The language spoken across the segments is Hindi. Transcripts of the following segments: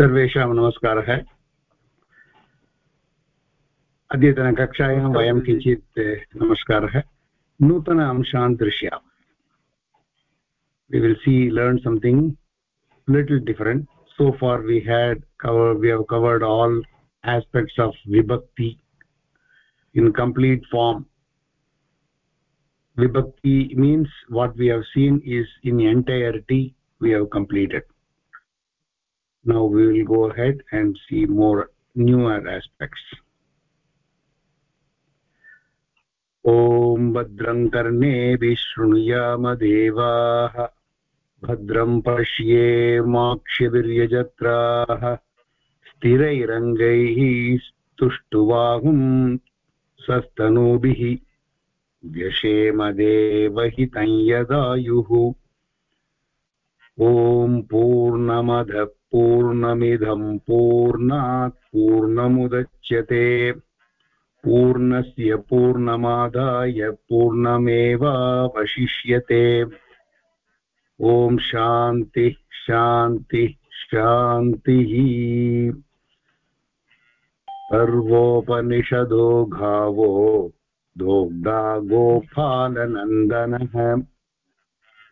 सर्वेषां नमस्कारः अद्यतनकक्षायां वयं किञ्चित् नमस्कारः नूतन अंशान् दृश्यामः we will see learn something little different so far we had covered we have covered all aspects of vibhakti in complete form vibhakti means what we have seen is in entirety we have completed now we will go ahead and see more newer aspects. ॐ भद्रं कर्णे विशृणुयाम देवाः भद्रं पश्ये माक्षिवीर्यजत्राः स्थिरैरङ्गैः स्तुष्टुवाहुं सस्तनूभिः व्यशेमदेवहितं यदायुः ॐ पूर्णमदः पूर्णमिदं पूर्णात् पूर्णमुदच्यते। पूर्णस्य पूर्णमादाय पूर्णमेवावशिष्यते। ॐ शान्तिः शान्तिः शान्तिः। सर्वोपनिषदो घावो, दोग्धा गोपालनन्दनः।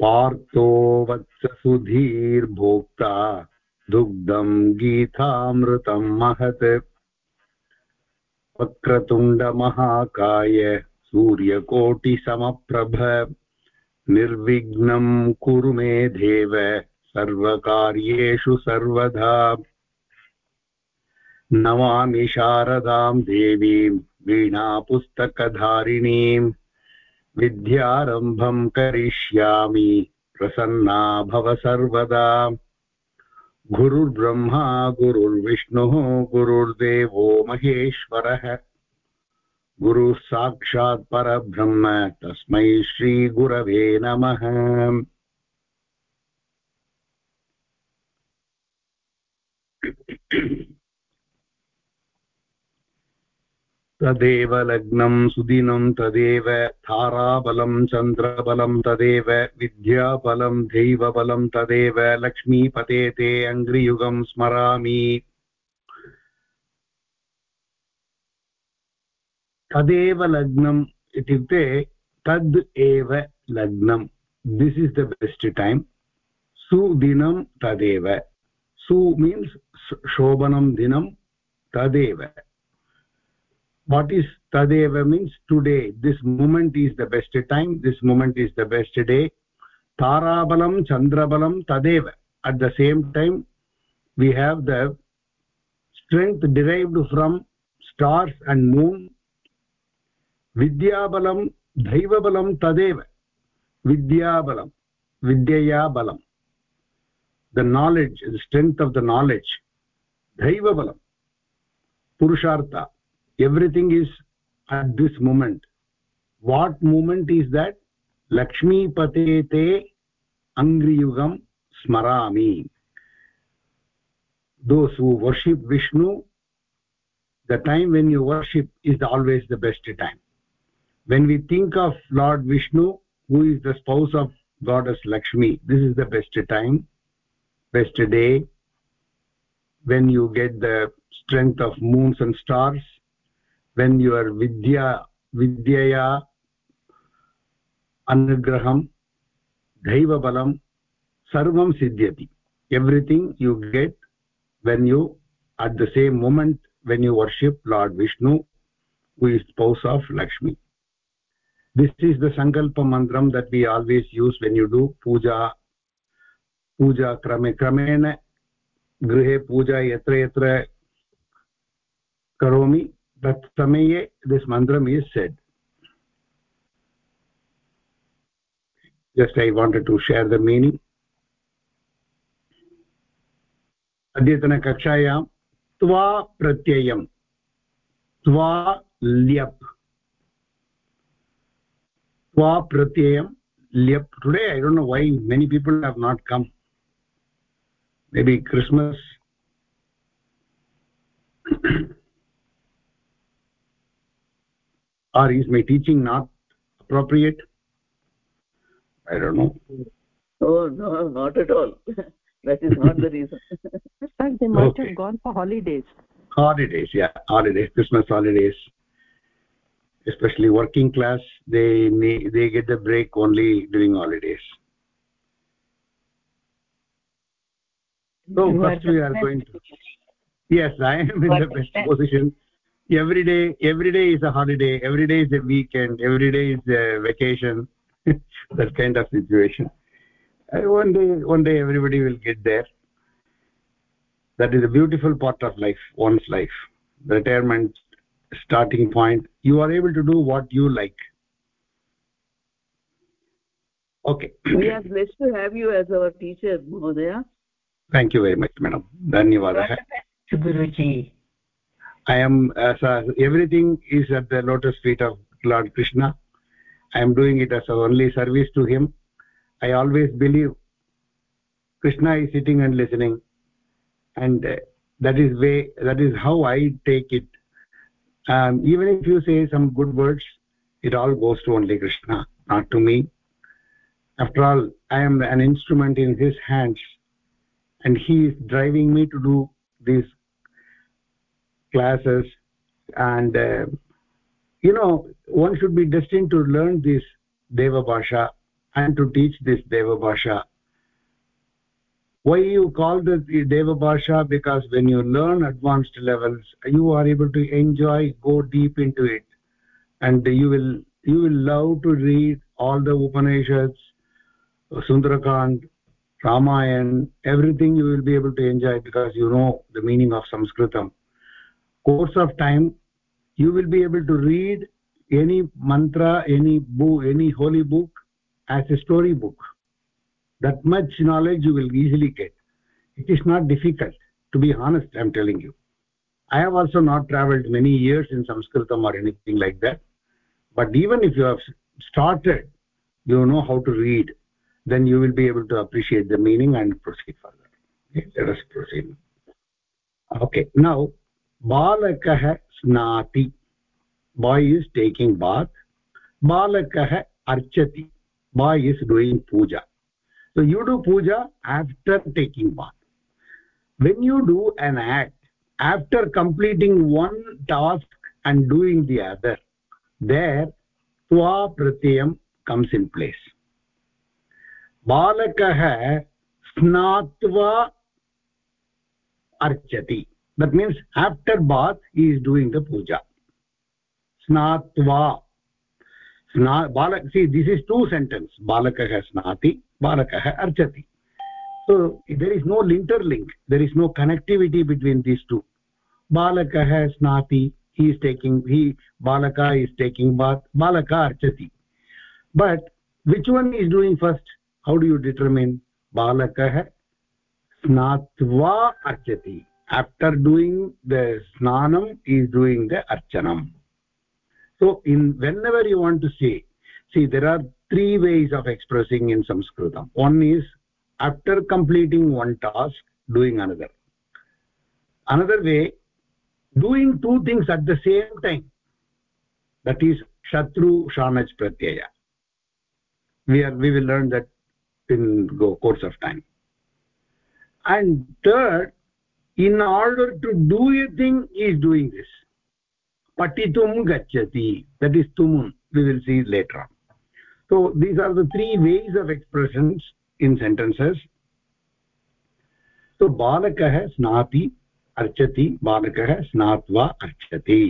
पार्थो वत्ससुधीर्भोक्ता दुग्धम् गीतामृतम् महत्। वक्रतुण्डमहाकाय सूर्यकोटिसमप्रभ। निर्विघ्नं कुरु मे देव, सर्वकार्येषु सर्वदा। नमामि शारदां देवीं वीणापुस्तकधारिणीम् विद्यारम्भं करिष्यामि, प्रसन्ना भव सर्वदा। गुरुर्ब्रह्मा, गुरुर्विष्णुः, गुरुर्देवो महेश्वरः। गुरुः साक्षात् परब्रह्म, तस्मै श्रीगुरवे नमः। तदेव लग्नं सुदिनं तदेव ताराबलं चन्द्रबलं तदेव, विद्याबलं, दैवबलं तदेव, लक्ष्मीपते ते अङ्घ्रियुगं स्मरामि। तदेव लग्नम् इत्युक्ते तद् एव लग्नं this is the best time सुदिनं तदेव। सु मीन्स् शोभनं दिनं तदेव। What is tadeva means? Today. This moment is the best time. This moment is the best day. Tarabalam chandrabalam tadeva. At the same time we have the strength derived from stars and moon. Vidyabalam daivabalam tadeva. Vidyabalam vidyaya balam the knowledge the strength of the knowledge. Daivabalam purushartha everything is at this moment. What moment is that? Lakshmi patete angriyugam smarami. Those who worship vishnu the time when you worship is always the best time. When we think of lord vishnu who is the spouse of goddess lakshmi this is the best time best day when you get the strength of moons and stars when your vidya vidyaya anugraham daiva balam sarvam siddhyati everything you get when you at the same moment when you worship lord vishnu who is spouse of lakshmi this is the sankalpa mantram that we always use when you do puja puja krame kramena गृहे पूजा यत्र यत्र करोमि that samaye this mantram is said just i wanted to share the meaning अद्यतनकक्षायां त्वा प्रत्ययं त्वा ल्यप् त्वा pratyayam lyap today i don't know why many people have not come maybe christmas or is my teaching not appropriate? I don't know. Oh no not at all. That is not the reason. They might okay. have gone for holidays. Holidays yeah holidays christmas holidays. Especially working class they they get the break only during holidays. So you first we are going to yes i am in the best. position every day every day is a holiday. Every day is a weekend. Every day is a vacation. That kind of situation. Uh, one day one day everybody will get there. That is a beautiful part of life one's life. The retirement starting point. You are able to do what you like. Okay. We are blessed to have you as our teacher mohdaya thank you very much madam. Dhanyawad guruji i am uh, everything is at the lotus feet of lord krishna. I am doing it as a only service to him. I always believe krishna is sitting and listening. And uh, that is way that is how i take it. Um, even if you say some good words it all goes to only krishna not to me. After all i am an instrument in his hands. And he is driving me to do these classes and uh, you know one should be destined to learn this deva bhasha and to teach this deva bhasha. Why you call the deva bhasha? Because when you learn advanced levels you are able to enjoy go deep into it. And you will you will love to read all the upanishads sundarakand ramayan everything you will be able to enjoy because you know the meaning of sanskritam course of time you will be able to read any mantra any book any holy book as a story book. That much knowledge you will easily get. It is not difficult to be honest i am telling you. I have also not traveled many years in sanskritam or anything like that. But even if you have started you know how to read then you will be able to appreciate the meaning and proceed further. Okay, let us proceed. Okay now बालकः स्नाति। बाय् इस् टेकिङ्ग् बात् बालकः अर्चति। Boy is doing puja. So you do puja after taking bath when you do an act after completing one task and doing the other there त्वा प्रत्ययं कम्स् इन् प्लेस् बालकः स्नात्वा अर्चति। That means after bath he is doing the puja snatva sna balak see this is two sentence balakah snati balakah archati so there is no interlink there is no connectivity between these two balakah snati he is taking he balaka is taking bath balaka archati but which one is doing first how do you determine balakah snatva archati after doing the snanam is doing the archanam. So in whenever you want to say see there are three ways of expressing in sanskritam. One is after completing one task doing another. Another way doing two things at the same time. That is shatru shanaj pratyaya. We are we will learn that in go course of time. And third in order to do a thing is doing this patitum gacchati that is tumun we will see later on so these are the three ways of expressions in sentences so balakah snati archati balakah snatva archati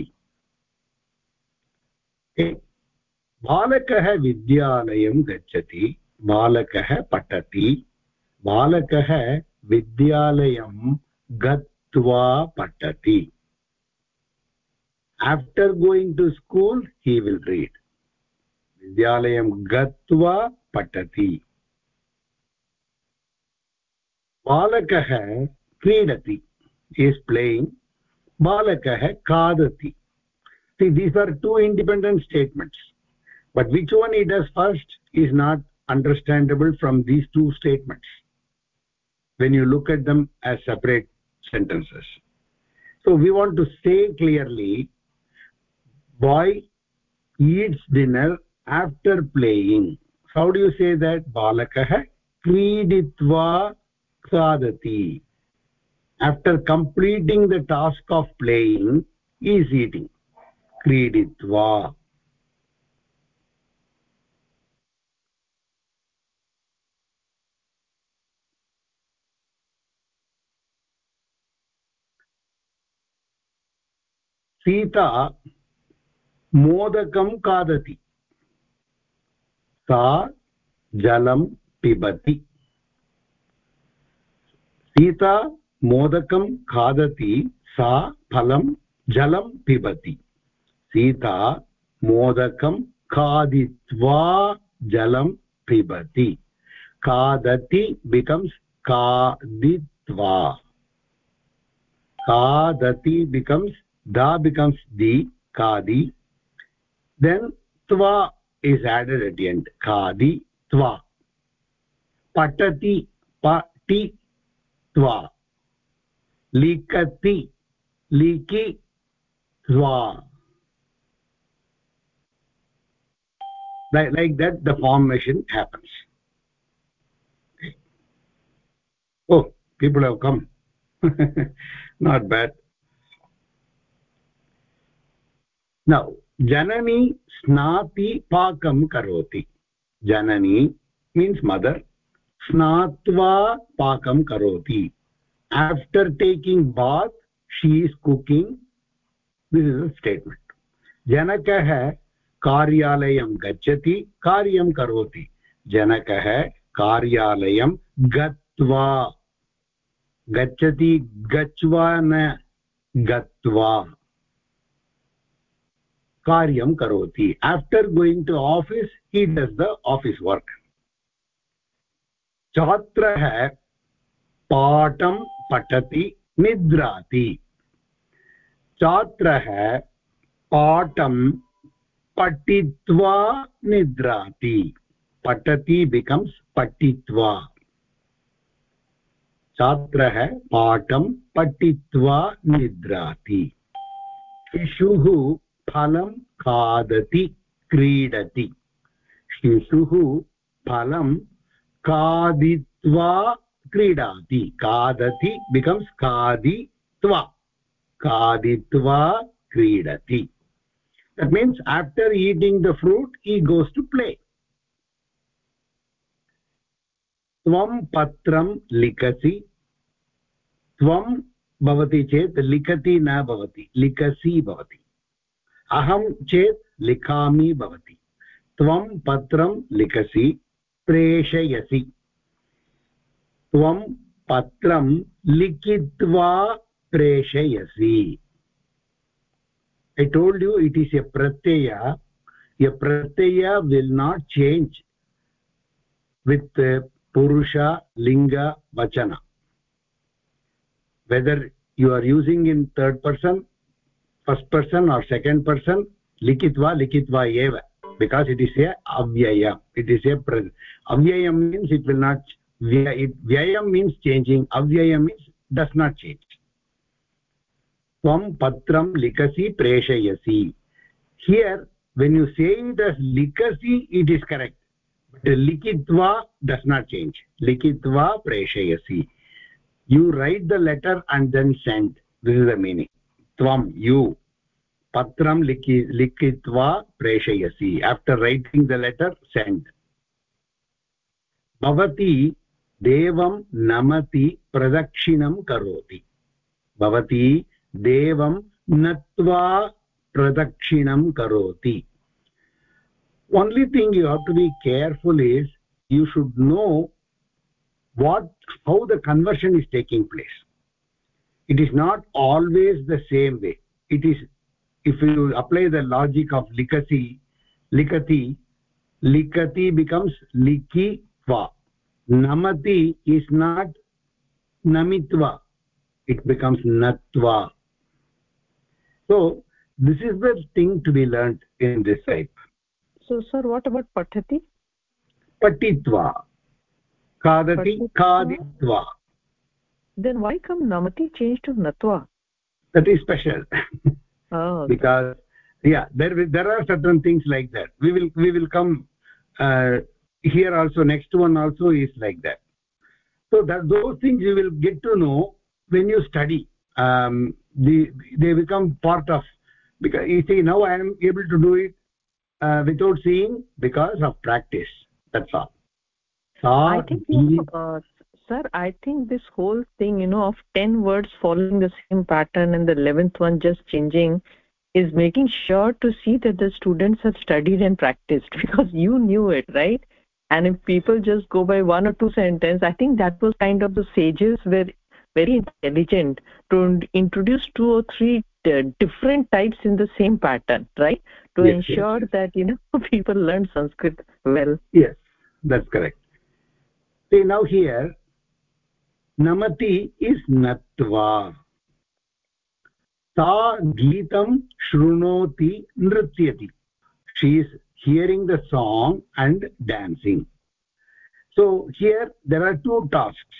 बालकः विद्यालयं गच्छति बालकः पठति बालकः विद्यालयं गत्वा पठति after going to school he will read विद्यालयं गत्वा पठति बालकः क्रीडति इस् प्लेयिङ्ग् बालकः खादति see these are two independent statements but which one he does first is not understandable from these two statements when you look at them as separate sentences so we want to say clearly boy eats dinner after playing how do you say that balakah क्रीडित्वा खादति after completing the task of playing he is eating क्रीडित्वा सीता मोदकं खादति। सा जलं पिबति। सीता मोदकं खादति, सा फलं जलं पिबति। सीता मोदकं खादित्वा जलं पिबति। खादति बिकम्स् खादित्वा। खादति becomes da becomes di kadi then tva is added at the end. Kadi tva patati pati tva likati liki tva like, like that the formation happens. Oh people have come. Not bad now जननी स्नाति पाकं करोति जननी मीन्स् मदर् स्नात्वा पाकं करोति after taking bath she is cooking this is a statement जनकः कार्यालयं गच्छति कार्यं करोति जनकः कार्यालयं गत्वा गच्छति गच्छ्वा न गत्वा karyam karoti. After going to office, he does the office work. छात्रः पाठं पठति निद्राति छात्रः पाठं पठित्वा निद्राति पठति बिकम्स् पठित्वा छात्रः पाठं पठित्वा निद्राति शिशुः फलं खादति, क्रीडति। शिशुः फलं खादित्वा क्रीडाति। खादति बिकम्स् खादित्वा। खादित्वा क्रीडति। That means after eating the fruit, he goes to play. त्वं पत्रं लिखसि। त्वं भवति चेत् लिखति न भवति। लिखसि भवति। अहं चेत् लिखामि भवति। त्वं पत्रं लिखसि, प्रेषयसि। त्वं पत्रं लिखित्वा प्रेषयसि। I told you it is a pratyaya य प्रत्यय विल् नाट् चेञ्ज् वित् पुरुष लिङ्ग वचन whether you are using in third person first person or second person लिखित्वा लिखित्वा एव बिकास् इट् इस् ए अव्ययम् इट् इस् ए प्र अव्ययं मीन्स् इट् विल् नाट् व्ययं मीन्स् चेञ्जिङ्ग् अव्ययं मीन्स् डस् नाट् चेञ्ज् त्वं पत्रं लिखसि प्रेषयसि हियर् वेन् यु सेङ्ग् द लिखसि इट् इस् करेक्ट् बट् लिखित्वा डस् नाट् चेञ्ज् लिखित्वा प्रेषयसि you write the letter and then send this is the meaning त्वं यु। पत्रं लिखि, लिखित्वा प्रेषयसि। After writing the letter send भवती देवं नमति, प्रदक्षिणं करोति। भवती देवं नत्वा, प्रदक्षिणं करोति। Only thing you have to be careful is you should know what how the conversion is taking place it is not always the same way. It is if you apply the logic of likasi likati likati becomes likitva namati is not namitva. It becomes natva. So this is the thing to be learned in this type so sir what about patati? Patitva. Kadati kaditva then why come namati change to natva that is special. Oh, because yeah there there are certain things like that. We will we will come uh, here also next one also is like that. So that those things you will get to know when you study. Um, the, they become part of because you see now i am able to do it uh, without seeing because of practice. That's all. I think you, uh, sir i think this whole thing you know of 10 words following the same pattern and the 11th one just changing is making sure to see that the students have studied and practiced because you knew it right? And if people just go by one or two sentences i think that was kind of the sages were very intelligent to introduce two or three uh, different types in the same pattern right? To yes, ensure yes, that you know people learn sanskrit well. Yes that's correct. See now here namati is natva sa geetam shrunoti nrityati she is hearing the song and dancing. So here there are two tasks.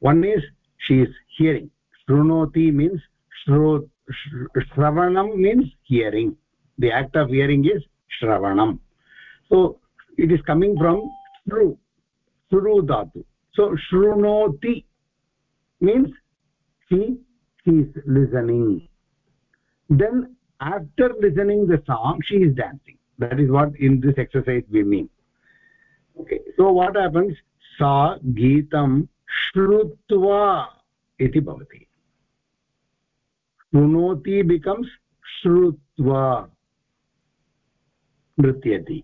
One is she is hearing. Shrunoti means shrot shravanam means hearing. The act of hearing is shravanam. So it is coming from shru shru dhatu. So shrunoti means she is listening then after listening the song she is dancing that is what in this exercise we mean okay so what happens sa geetam shrutva iti bhavati शृणोति becomes श्रुत्वा नृत्यति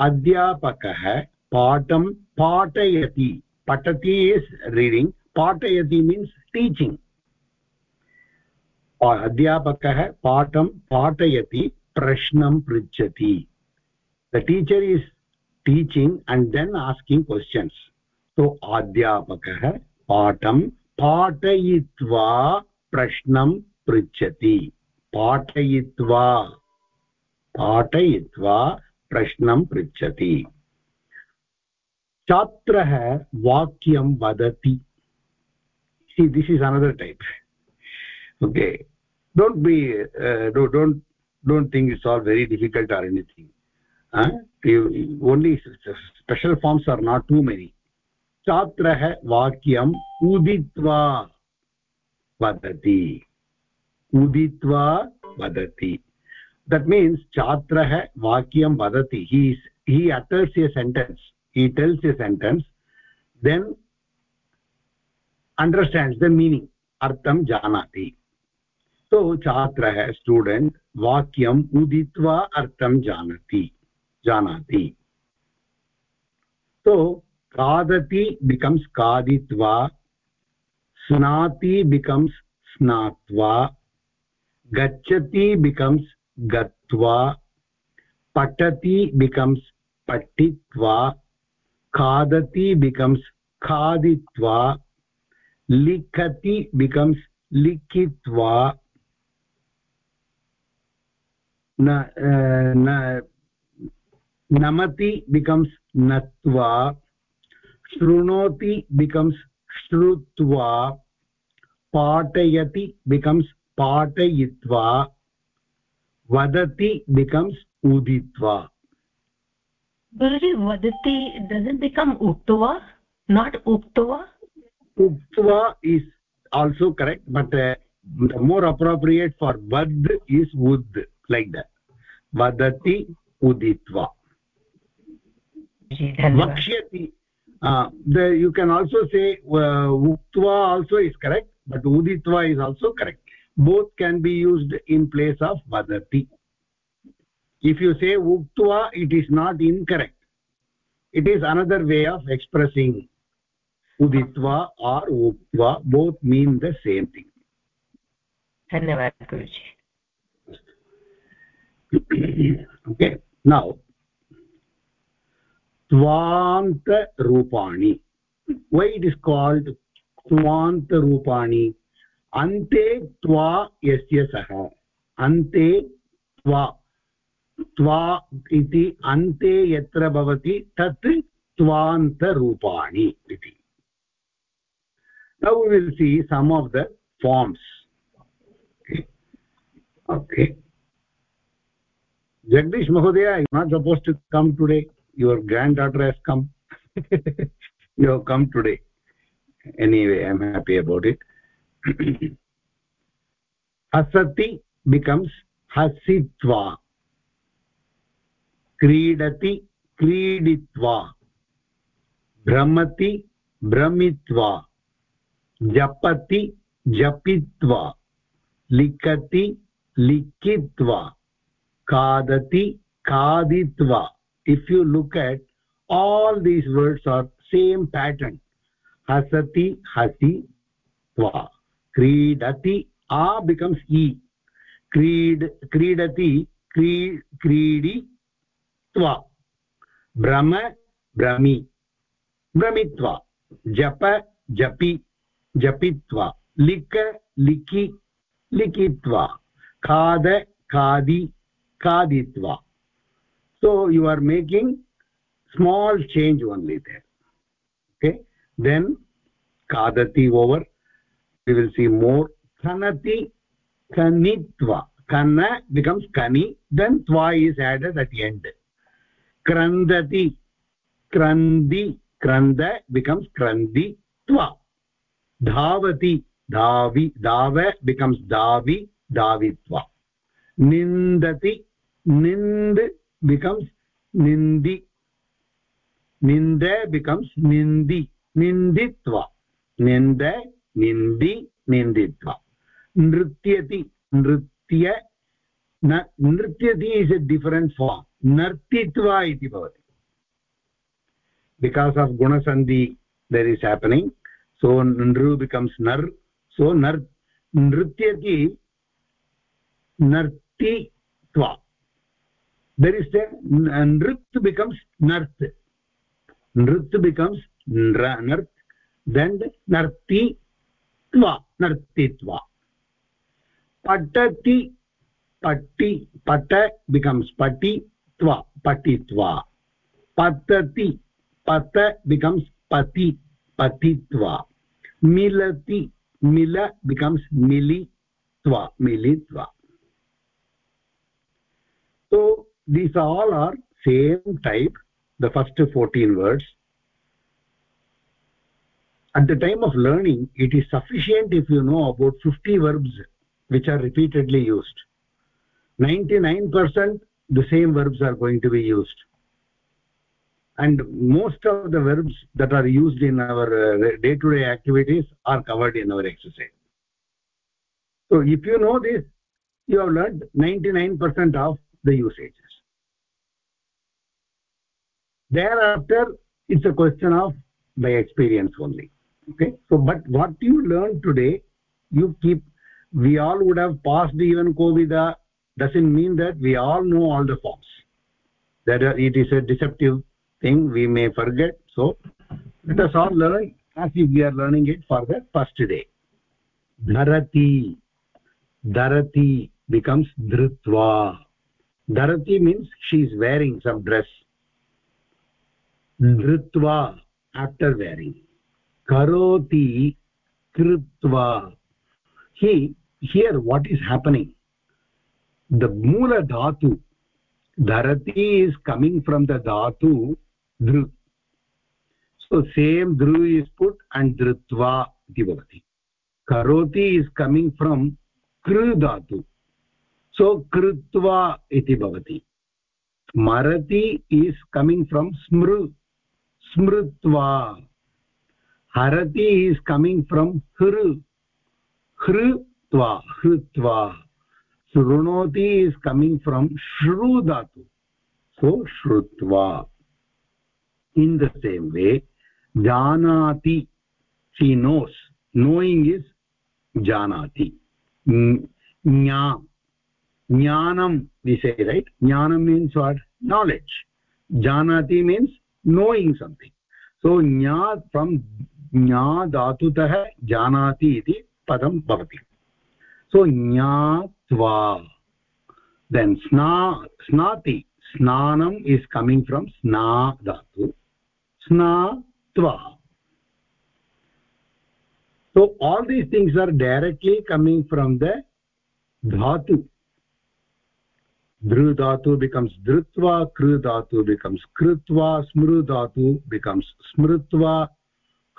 अध्यापकः पाठं पाठयति पठति इस् रीडिङ्ग् पाठयति मीन्स् टीचिङ्ग् अध्यापकः पाठं पाठयति prashnam prijati the teacher is teaching and then asking questions so adhyapakah paఠం पाठयित्वा प्रश्नं पृच्छति पाठयित्वा पाठयित्वा प्रश्नं पृच्छति छात्रः वाक्यं वदति see this is another type okay don't be uh, don't, don't don't think it's all very difficult or anything huh? you, only special forms are not too many छात्रः वाक्यम् उदित्वा वदति उदित्वा वदति that means छात्रः vakyam vadati he he utters a sentence he tells a sentence then understands the meaning अर्थं जानाति। तो सो छात्रः स्टूडेण्ट् वाक्यम् उदित्वा अर्थं जानाति जानाति। सो खादति बिकम्स् खादित्वा, स्नाति बिकम्स् स्नात्वा, गच्छति बिकम्स् गत्वा, पठति बिकम्स् पठित्वा, खादति बिकम्स् खादित्वा। लिखति becomes लिखित्वा। न नमति बिकम्स् नत्वा। शृणोति बिकम्स् श्रुत्वा। पाठयति बिकम्स् पाठयित्वा। वदति बिकम्स् उदित्वा। वदति doesn't become uktva not uktva uktva is also correct but uh, the more appropriate for vad is ud like that. Vadati uditva. Vakshyati uh, the you can also say uh, uktva also is correct but uditva is also correct. Both can be used in place of vadati. If you say uktva it is not incorrect. It is another way of expressing uditva or uktva both mean the same thing धन्यवाद गुरुजी okay now twant rupani why it is called twant rupani ante twa yasya sah ante twa त्वा इति अन्ते यत्र भवति तत् त्वान्तरूपाणि इति now we will see some of the forms okay, okay. jagdish mahodaya you are not supposed to come today your granddaughter has come you have come today anyway i'm happy about it hasati becomes hasitva क्रीडति क्रीडित्वा भ्रमति भ्रमित्वा जपति जपित्वा लिखति लिखित्वा खादति खादित्वा if you look at all these words are same pattern hasati hasi tva क्रीडति a becomes e creed क्रीडति क्रीडी त्वा भ्रम भ्रमि भ्रमित्वा जप जपि जपित्वा लिक लिखि, लिखित्वा, खाद, खादि, खादित्वा। So you are making small change one little okay then खादति over you will see more खनति खनित्वा खन बिकम्स् खनि देन् त्वा इस् एडेड् अट् एण्ड् क्रन्दति क्रन्दि क्रन्द बिकम्स् क्रन्दि त्वा धावति धावि धाव becomes धावि धावित्वा निन्दति निन्द becomes निन्दि निन्द becomes निन्दि निन्दित्वा निन्द निन्दि निन्दित्वा नृत्यति नृत्य नृत्यति इस् ए डिफरेण्ट् फार्म् नर्तित्वा इति भवति because of गुणसन्धि there is happening so nru becomes nar so nar nrityati narti tva there is a nrit becomes nart nrit becomes nra nart then narti tva nartitva patati patti pata becomes pati tva patitva patati pata becomes pati patitva milati mila becomes militva militva so these all are same type the first 14 words. At the time of learning it is sufficient if you know about 50 verbs which are repeatedly used. 99% the same verbs are going to be used and most of the verbs that are used in our day to day activities are covered in our exercise. So if you know this you have learned 99% of the usages. Thereafter it's a question of by experience only. Okay? So but what you learn today you keep we all would have passed even kovida uh, doesn't mean that we all know all the forms. That uh, it is a deceptive thing we may forget. So let us all learn as if we are learning it for the first day. Dharati. Dharati becomes dhrutva dharati means she is wearing some dress. Dhrutva after wearing. Karoti krutva he here what is happening? The mula dhatu dharati is coming from the dhatu dhru so same dhru is put and dhrutva iti bhavati karoti is coming from kru dhatu so krutva iti bhavati smarati is coming from smru smrutva harati is coming from hru hrutva hrutva shrunoti is coming from shru dhatu so shrutva in the same way janati she knows knowing is janati nya jnanam we say right jnanam means what knowledge janati means knowing something so nya from nya dhatutah janati iti padam bhavati so ज्ञात्वा then sna snati snanam is coming from sna dhatu snatva so all these things are directly coming from the dhatu dhru dhatu becomes dhrutva kru dhatu becomes krutva smru dhatu becomes smrutva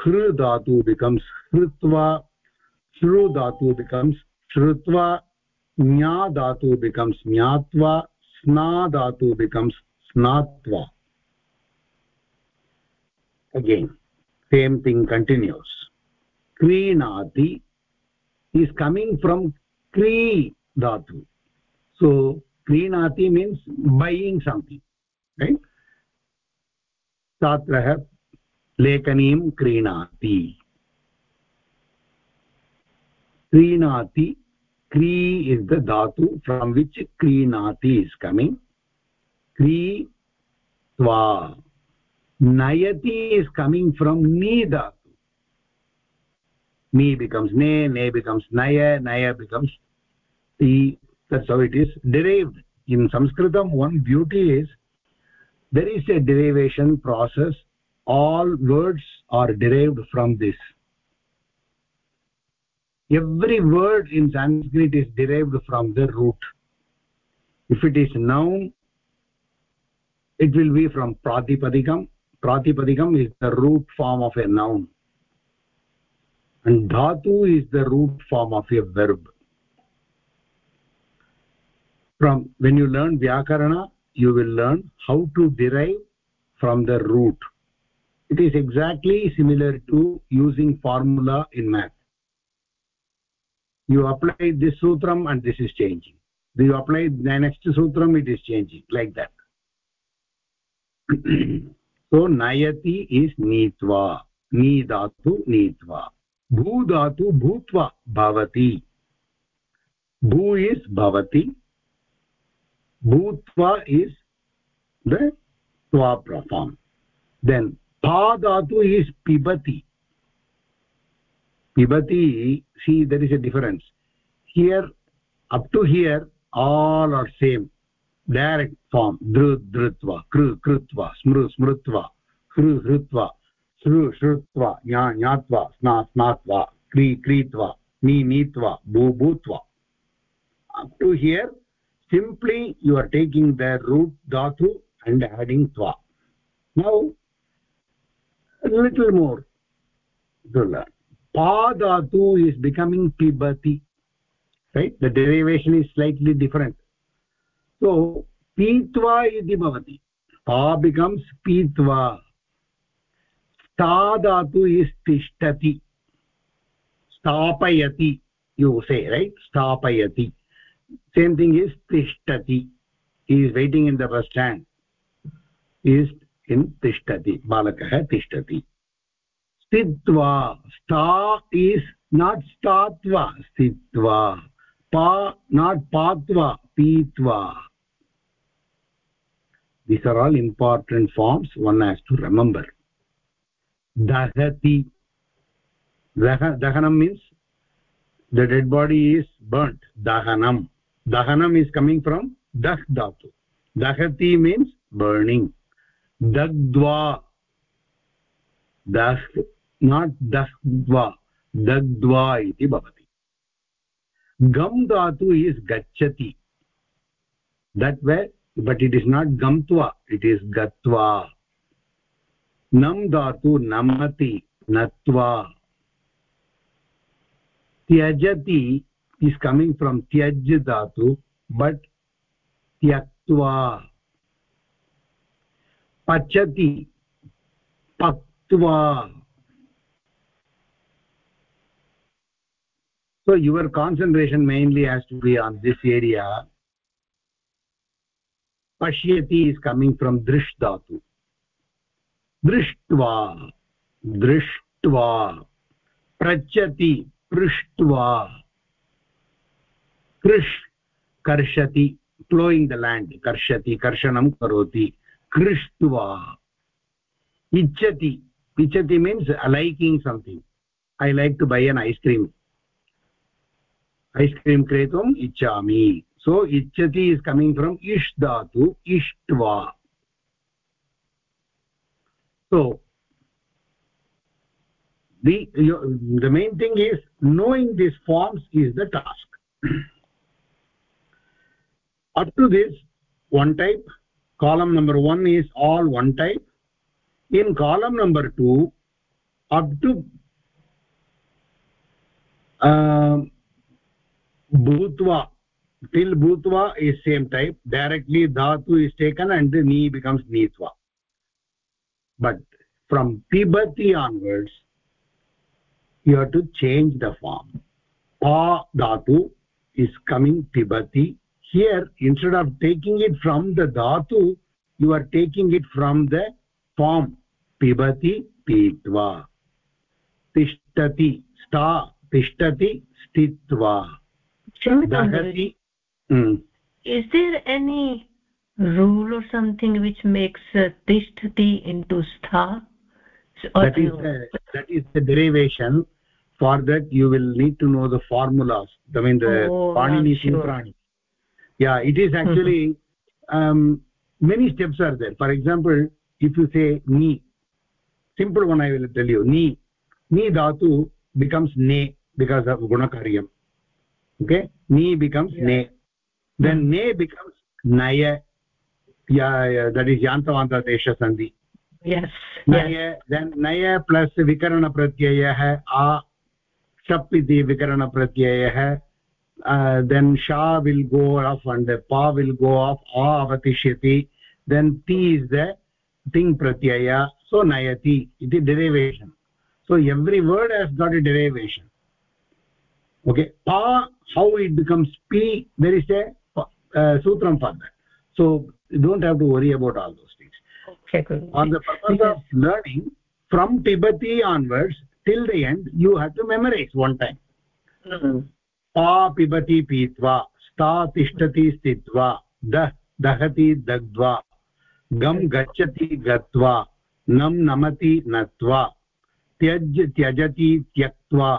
khru dhatu becomes hrutva shru dhatu becomes shrutva nya dhatu becomes nyatva sna dhatu becomes snatva again same thing continues krinati is coming from kri dhatu so krinati means buying something right छात्रः लेखनीं क्रीणाति क्रीणाति क्री इस् द धातु फ्रम् विच् क्रीणाति इस् कमिङ्ग् क्री त्वा nayati is coming from nida. Me becomes ne ne becomes naya naya becomes the that's how it is derived. In sanskritam one beauty is there is a derivation process. All words are derived from this. Every word in sanskrit is derived from the root. If it is noun it will be from pratipadikam pratipadikam is the root form of a noun. And dhatu is the root form of a verb. From when you learn vyakarana you will learn how to derive from the root. It is exactly similar to using formula in math. You apply this sutram and this is changing. You apply the next sutram it is changing like that सो नयति इस् नीत्वा नी धातु नीत्वा भू धातु भूत्वा भवति। भू इस् भवति, भूत्वा इस् द त्वा प्रफार्म् देन् पा धातु इस् पिबति। पिबति see there is a difference here up to here all are same direct form धृ धृत्वा कृ कृत्वा स्मृ स्मृत्वा हृ हृत्वा सृ श्रुत्वा ज्ञा ज्ञात्वा स्ना स्नात्वा क्री क्रीत्वा नी नीत्वा भू भूत्वा up to here simply you are taking the root dhatu and adding twa now a little more dulla pa dhatu is becoming pibati right? The derivation is slightly different. सो पीत्वा इति भवति। पा बिकम्स् पीत्वा। स्था धातु इस्तिष्ठति स्थापयति। यु से रैट् स्थापयति। सेम् थिङ्ग् इस् तिष्ठति। Is waiting in the bus stand is in तिष्ठति। बालकः तिष्ठति। स्थित्वा। स्था इस् नाट् स्थात्वा। स्थित्वा। पा नाट् पात्वा। पीत्वा। These are all important forms. One has to remember. Dahati. Dahanam means the dead body is burnt. Dahanam. Dahanam is coming from dah dhatu. Dahati means burning. Dagdva dah not dahva dagdva iti bhavati. Gam dhatu is gacchati. That way but it is not gamtva it is gatva nam dhatu namati natva tyajati is coming from tyaj dhatu but tyaktva pachati paktva so your concentration mainly has to be on this area pashyati is coming from drish dhatu दृष्ट्वा दृष्ट्वा, पृच्छति, पृष्ट्वा। कृष् कर्षति प्लोयिङ्ग् द लेण्ड् कर्षति, कर्षणं करोति। कृष्ट्वा इच्छति इच्छति means liking something I like to buy an ice cream ice cream क्रेतुम् इच्छामि। so ichyati is coming from ish dhatu ishtva so the the main thing is knowing these forms is the task. Up to this one type column number 1 is all one type. In column number 2 up to uh, bhutva till bhutva is same type directly dhatu is taken and ni becomes nitva but from pibati onwards you have to change the form pa dhatu is coming pibati here instead of taking it from the dhatu you are taking it from the form pibati pitva tishtati sta tishtati stitva dahati mm. is there any rule or something which makes uh, tishtati into stha? That is the, that is the derivation. For that you will need to know the formulas. I mean the oh, panini sutrani yeah it is actually mm -hmm. um, many steps are there. For example if you say ni simple one i will tell you. Ni ni dhatu becomes ne because of gunakaryam. Okay? Ni becomes yeah. ne then ne becomes naya yeah, yeah that is yantavanta desha sandhi. Yes naya yes. then naya plus vikarana pratyayah a shap iti vikarana pratyayah uh, then sha will go off and pa will go off a avatishyati then ti is the thing pratyaya so nayati iti derivation. So every word has got a derivation. Okay pa how it becomes p there is a uh, sutram for that so you don't have to worry about all those things okay good. on the purpose yes. of learning from tibeti onwards till the end you have to memorize one time mm -hmm. pa pibati pitva sta tishtati stitva dah dahati dagdva gam gacchati gatva nam namati natva त्यज त्यजति त्यक्त्वा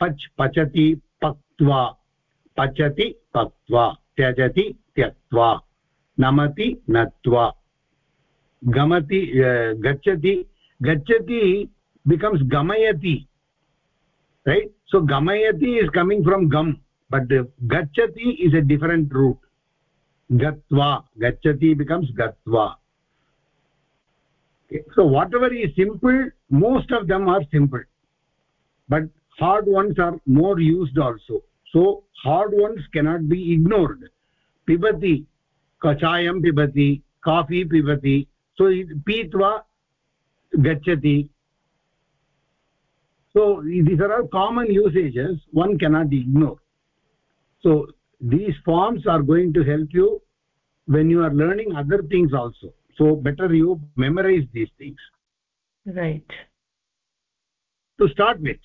पच् पचति पक्त्वा पचति पक्त्वा त्यजति त्यक्त्वा, नमति नत्वा। गमति गच्छति गच्छति बिकम्स् गमयति रैट् सो गमयति इस् कमिङ्ग् फ्रम् गम् बट् गच्छति इस् ए डिफरेण्ट् रूट् गत्वा, गच्छति बिकम्स् गत्वा। So whatever is simple, most of them are simple, but hard ones are more used also. So hard ones cannot be ignored. Pibati kachayam pibati coffee pibati. So pitva gachati so these are all common usages. One cannot ignore so these forms are going to help you when you are learning other things also. So better you memorize these things. Right. To start with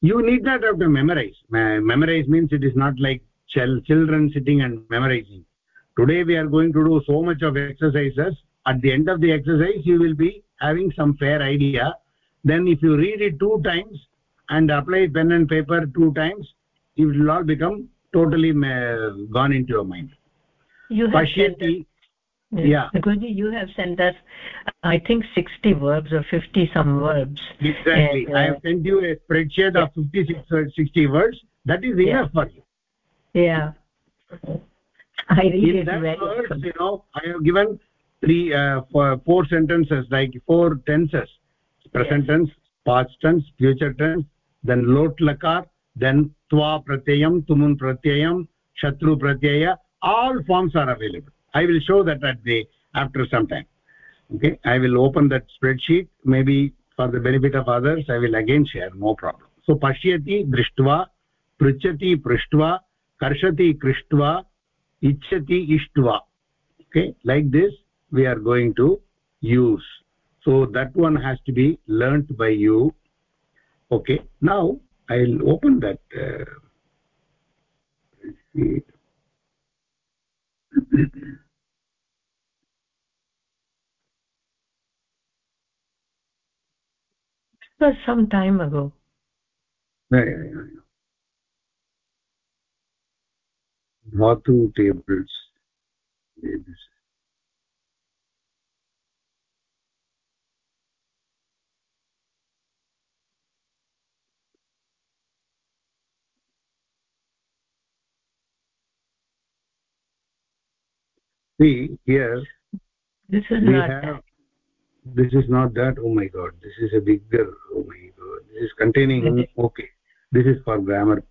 you need not have to memorize. Memorize means it is not like children sitting and memorizing. Today we are going to do so much of exercises. At the end of the exercise you will be having some fair idea. Then if you read it two times and apply pen and paper two times it will all become totally gone into your mind. You have Pashyati, yeah. Guruji, you have sent us i think 60 verbs or 50 some verbs. Exactly. And, uh, i have sent you a spreadsheet yeah. of 56 or 60 words that is enough yeah. for you. Yeah. I read in it that very words you know i have given three uh, four, four sentences like four tenses. Present yes. tense past tense future tense then lot lakar then twa pratyayam tumun pratyayam shatru pratyaya all forms are available i will show that at the after some time. Okay? I will open that spreadsheet. Maybe for the benefit of others i will again share. No problem. So pashyati drishtva pruchati prishtva karshati krishtva ichhati ishtva okay? Like this we are going to use. So that one has to be learnt by you. Okay? Now i'll open that uh, was some time ago yeah, yeah, yeah. two tables see here this is not have, this is not that oh my god this is a bigger oh my god. This is containing okay this is for grammar.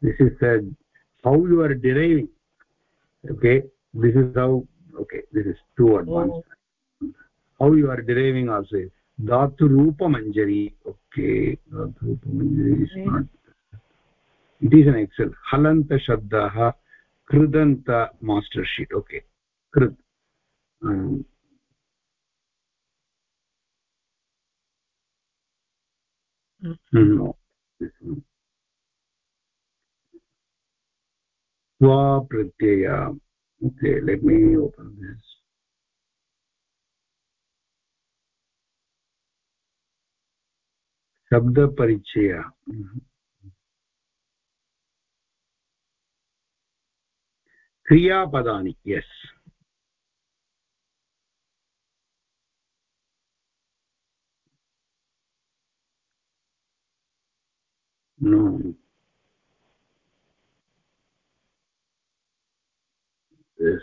This is uh, how you are deriving okay? This is how okay this is too advanced. Oh. how you are deriving also dhatu rupa manjari okay dhatu rupa manjari is not it is an excel. Halanta shabdah krudanta master sheet okay कृत् हम्म। हम्म। हाँ, वा प्रत्यया। ओके लेट् शब्दपरिचय hmm. क्रियापदानि yes. No. Yes.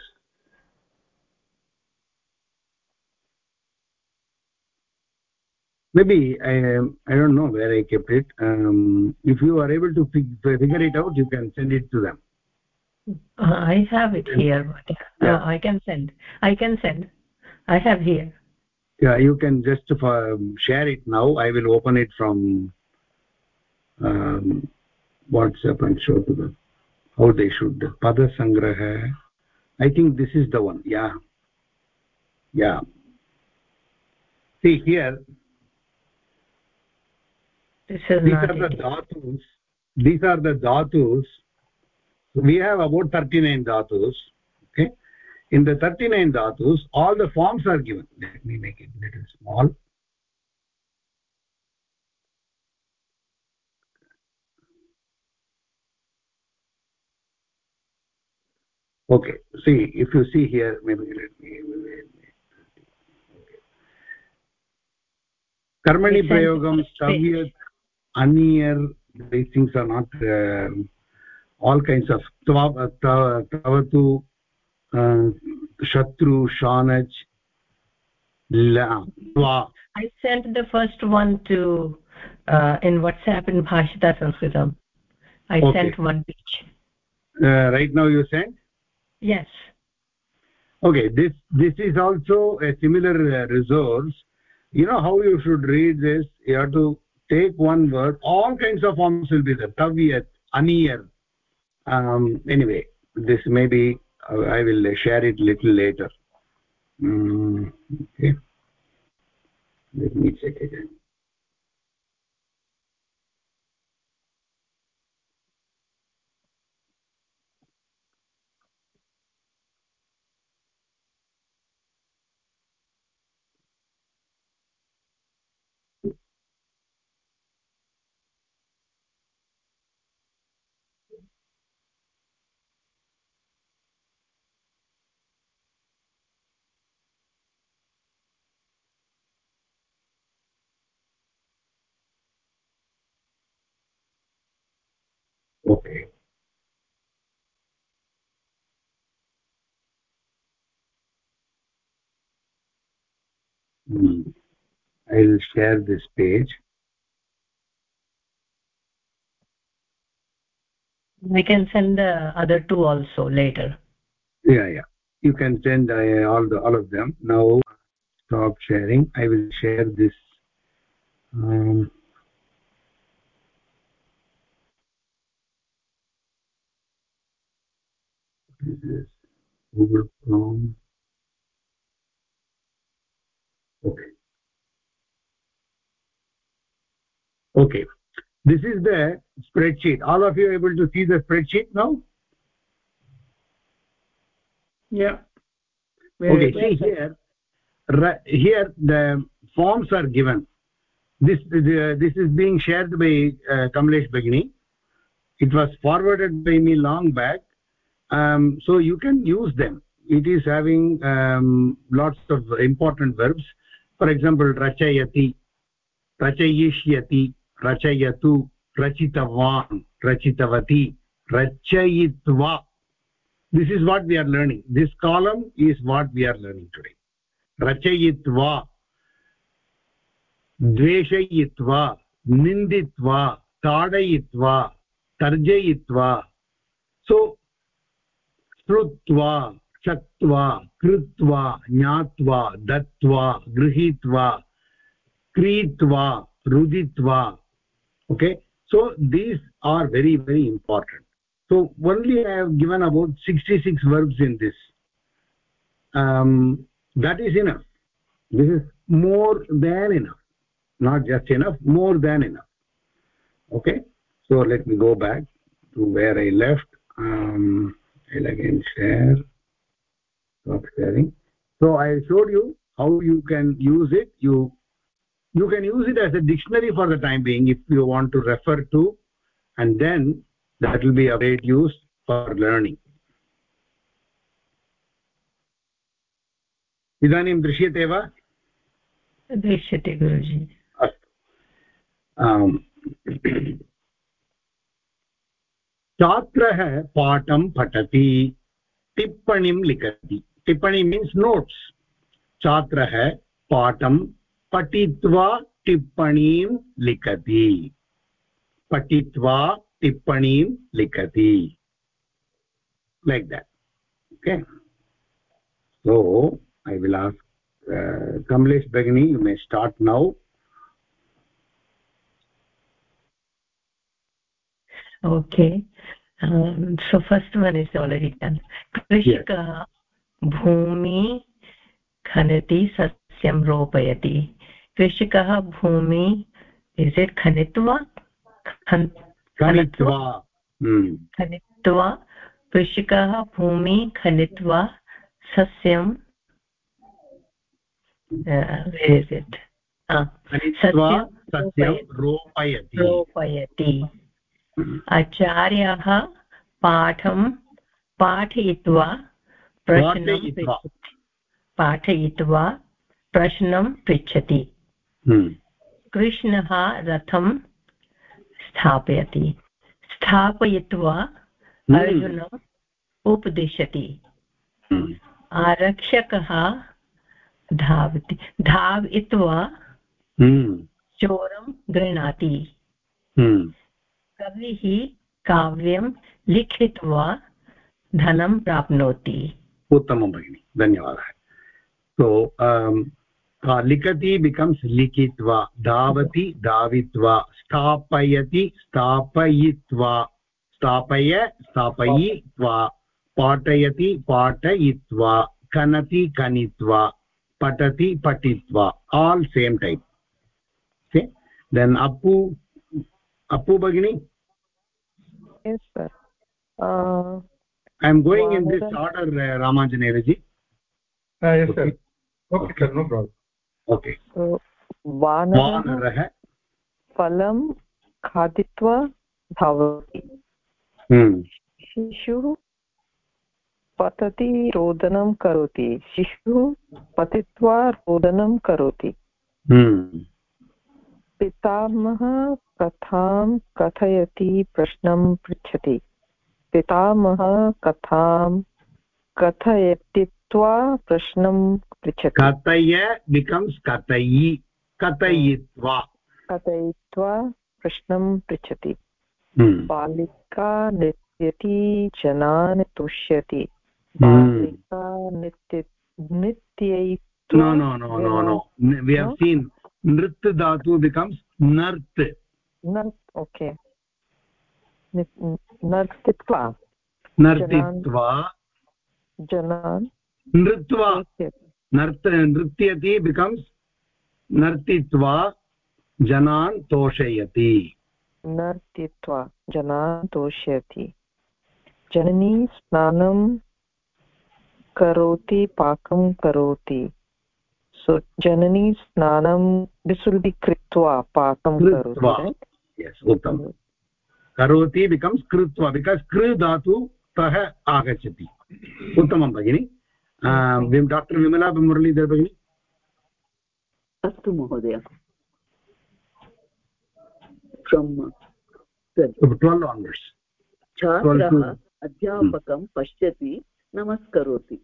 Maybe i i don't know where i kept it. Um, if you are able to figure it out you can send it to them. Uh, i have it here uh, yeah. uh, i can send. I can send. I have here. Yeah you can just um, share it now. I will open it from um, whatsapp and show to them how they should. Pada sangraha. I think this is the one. Yeah. Yeah. See here this is these are the dhatus. These are the dhatus. We have about 39 dhatus. Okay. In the 39 dhatus all the forms are given. Let me make it little small okay. See if you see here maybe let me karmani prayogam stavyat anir these things are not uh, all kinds of tavatu uh, shatru shanaj la i sent the first one to uh, in whatsapp in bhashita sanskritam. I okay. sent one page. Uh, right now you sent yes. Okay this this is also a similar uh, resource. You know how you should read this? You have to take one word. All kinds of forms will be there. Tavyat aniyar. Um anyway this maybe uh, i will share it little later. Mm, okay. Let me check again okay hmm. i'll share this page. I can send the other two also later. Yeah yeah. You can send uh, all the all of them. Now stop sharing. I will share this um, this is google chrome okay okay. This is the spreadsheet. All of you are able to see the spreadsheet now? Yeah. Okay see here. Here the forms are given. This the, this is being shared by uh, kamlesh bagini it was forwarded by me long back. Um, so you can use them. It is having um, lots of important verbs. For example rachayati rachayishyati रचयतु रचितवान्, रचितवती, रचयित्वा। This is what we are learning this column is what we are learning today रचयित्वा, द्वेषयित्वा, निन्दित्वा, ताडयित्वा, तर्जयित्वा। सो श्रुत्वा, शक्त्वा, कृत्वा, ज्ञात्वा, दत्त्वा, गृहीत्वा, क्रीत्वा, रुदित्वा। Okay? So these are very very important. So only i have given about 66 verbs in this. Um, that is enough. This is more than enough. Not just enough more than enough. Okay? So let me go back to where i left. Um, i'll again share. Stop sharing. So i showed you how you can use it. You you can use it as a dictionary for the time being if you want to refer to and then that will be a great use for learning इदानीं दृश्यते वा दृश्यते गुरुजी छात्रः पाठं पठति टिप्पणीं लिखति टिप्पणी मीन्स् नोट्स् छात्रः पाठं पठित्वा टिप्पणीं लिखति। पठित्वा टिप्पणीं लिखति। Like that okay so I will ask Kamlesh भगिनी you may start now okay so first one is already कृषक भूमि खनति सस्यं रोपयति krishikah bhumi is it khanitva खनित्वा। खनित्वा। कृषिकः भूमि खनित्वा। सस्यं। रोपयति। आचार्यः पाठं पाठयित्वा प्रश्नं पाठयित्वा। प्रश्नं पृच्छति। हम्म। कृष्णः रथं स्थापयति। स्थापयित्वा हम्म। अर्जुनम् उपदिशति। हम्म। आरक्षकः धावति। धावित्वा चोरं गृह्णाति। कविः काव्यं लिखित्वा धनं प्राप्नोति। उत्तमं भगिनि धन्यवादः। सो um, लिखति बिकम्स् लिखित्वा धावति धावित्वा स्थापयति स्थापयित्वा स्थापय स्थापयित्वा पाठयति पाठयित्वा खनति खनित्वा पठति पठित्वा all same type then Appu Appu भगिनी yes sir. Uh, i am going Vanara. in this order uh, ramanjaneraji uh, yes okay. sir okay sir. No problem. So वानरः फलं खादित्वा धावति शिशुः पतति रोदनं करोति शिशुः पतित्वा रोदनं करोति पितामहः कथां कथयति प्रश्नं पृच्छति पितामहः कथां कथयतित्वा प्रश्नं पृच्छति। कथय बिकम्स् कथयि कथयित्वा कथयित्वा प्रश्नं पृच्छति। हम्म। बालिका नृत्यति जनान् तुष्यति। हम्म। बालिका नृत्य नृत्ययित्वा no no no no no. we have seen nrit धातु बिकम्स् नर्त्। नर्त् ओके नर्तित्वा। नर्तित्वा। जनान् नृत्वा। नर्त नृत्यति बिकम्स् नर्तित्वा जनान् तोषयति। नर्तित्वा जनान् तोषयति। जननी स्नानं करोति पाकं करोति। जननी स्नानं विशुद्धीकृत्वा पाकं करोति बिकम्स् mm-hmm. कृत्वा बिकास् कृ धातुतः आगच्छति। उत्तमं भगिनी। Dr vimala murali der bagini अस्तु महोदय। छात्रः अध्यापकं पश्यति नमस्करोति।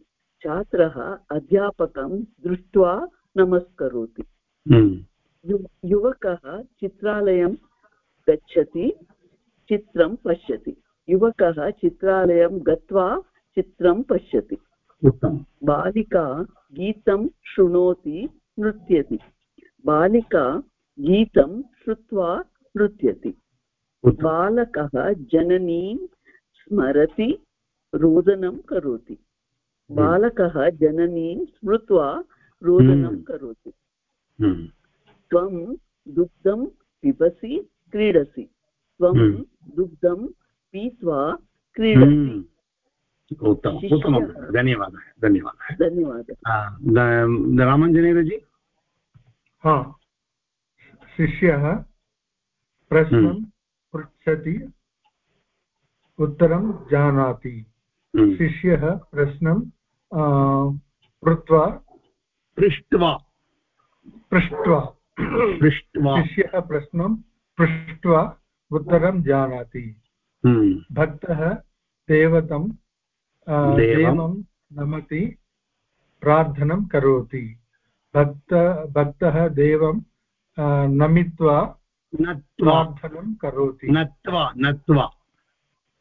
छात्रः अध्यापकं दृष्ट्वा नमस्करोति। हम्म। युवकः चित्रालयं गच्छति चित्रं पश्यति। युवकः चित्रालयं गत्वा चित्रं पश्यति। बालिका गीतं शृणोति नृत्यति। बालिका गीतं श्रुत्वा नृत्यति। बालकः जननीं स्मरति रोदनं करोति। बालकः जननीं स्मृत्वा रोदनं हम्म। करोति। हम्म। त्वं दुग्धं पिबसि क्रीडसि। त्वं हम्म। दुग्धं पीत्वा क्रीडसि। उत्तमं धन्यवादः धन्यवादः। धन्यवादः। रामञ्जनेरजि हा शिष्यः प्रश्नं पृच्छति उत्तरं जानाति। शिष्यः प्रश्नं पृष्ट्वा। पृष्ट्वा। पृष्ट्वा। पृष्ट्वा। शिष्यः प्रश्नं पृष्ट्वा उत्तरं जानाति। हम्म। भक्तः देवतं देवं नमति प्रार्थनं करोति। भक्त भक्तः देवं नमित्वा प्रार्थनं करोति। नत्वा नत्वा।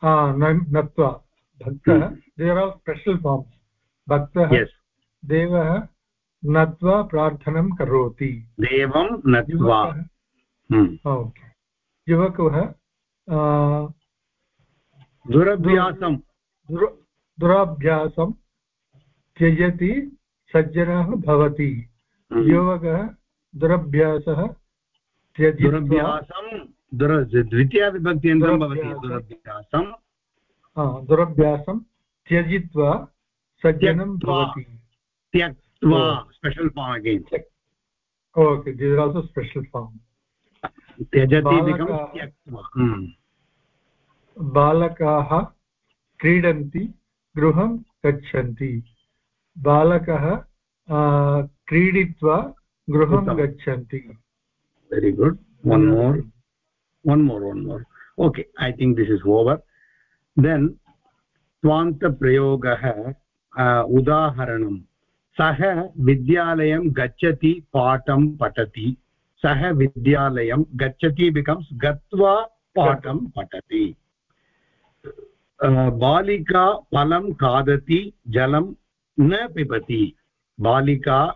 नत्वा। भक्तः देर् आर् स्पेशल् फार्म्स् भक्तः देवः नत्वा प्रार्थनं करोति। देवं नत्वा। ओके। युवकः दुरभ्यासं दुराभ्यासं त्यजति सज्जनः भवति। हम्म। युवकः दुरभ्यासः दुरभ्यासं द्वितीयाविभक्त्यन्तरं भवति दुरभ्यासं। दुरभ्यासं त्यजित्वा सज्जनं भवति। त्यक्त्वा special form again okay this is also special form त्यजति बालकाः क्रीडन्ति गृहं गच्छन्ति। बालकः क्रीडित्वा गृहं गच्छन्ति। Very good one more one more one more okay I think this is over then स्वान्तप्रयोगः उदाहरणं सः विद्यालयं गच्छति पाठं पठति सः विद्यालयं गच्छति बिकम्स् गत्वा पाठं पठति बालिका फलं खादति जलं न पिबति। बालिका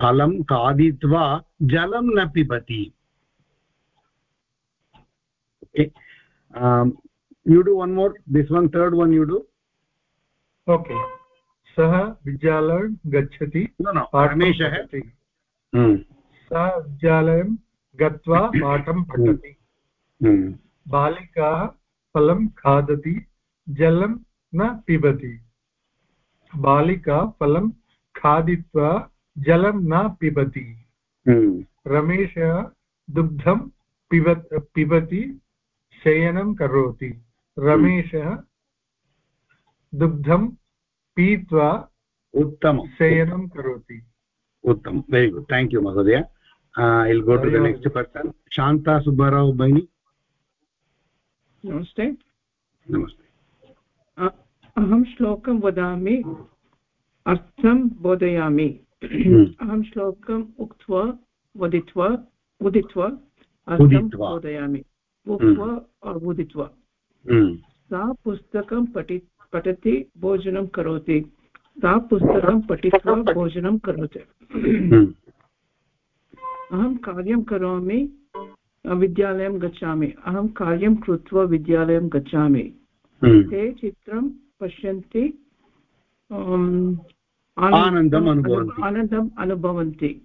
फलं खादित्वा जलं न पिबति। Okay. Um, you do one more. This one third one you do. Okay. सः विद्यालयं गच्छति रमेशः सः विद्यालयं गत्वा पाठं पठति। बालिका फलं खादति जलं न पिबति। बालिका फलं खादित्वा जलं न पिबति। रमेशः दुग्धं पिब पिबति शयनं करोति। रमेशः दुग्धं पीत्वा उत्तमं शयनं करोति। उत्तमं। वेरि गुड् थेङ्क् यू महोदय. I'll go to the next person Shanta Subbarao भगिनी नमस्ते। नमस्ते। अहं श्लोकं वदामि अर्थं बोधयामि। हम्म। अहं श्लोकम् उक्त्वा वदित्वा उदित्वा अर्थं बोधयामि। उक्त्वा उदित्वा। हम्म। सा पुस्तकं पठि पठति भोजनं करोति। सा पुस्तकं पठित्वा भोजनं करोति। हम्म। अहं कार्यं करोमि विद्यालयं गच्छामि। अहं कार्यं कृत्वा विद्यालयं गच्छामि। हम्म। ते चित्रं पश्यन्ति आनन्दम् आनन्दम् अनुभवन्ति।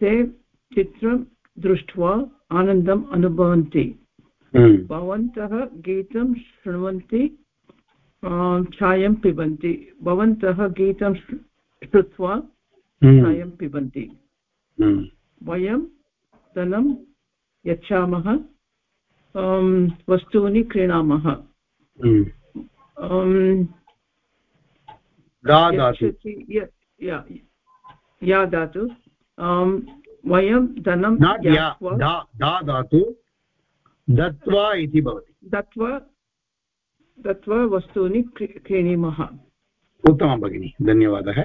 ते चित्रं दृष्ट्वा आनन्दम् अनुभवन्ति। हम्म। भवन्तः गीतं शृण्वन्ति चायं पिबन्ति। भवन्तः गीतं श्रुत्वा हम्म। चायं पिबन्ति। हम्म। वयं धनं यच्छामः वस्तूनि क्रीणामः। या दातु वयं धनं दातु दत्त्वा इति भवति दत्त्वा दत्त्वा वस्तूनि क्रीणीमः उत्तमं भगिनि धन्यवादः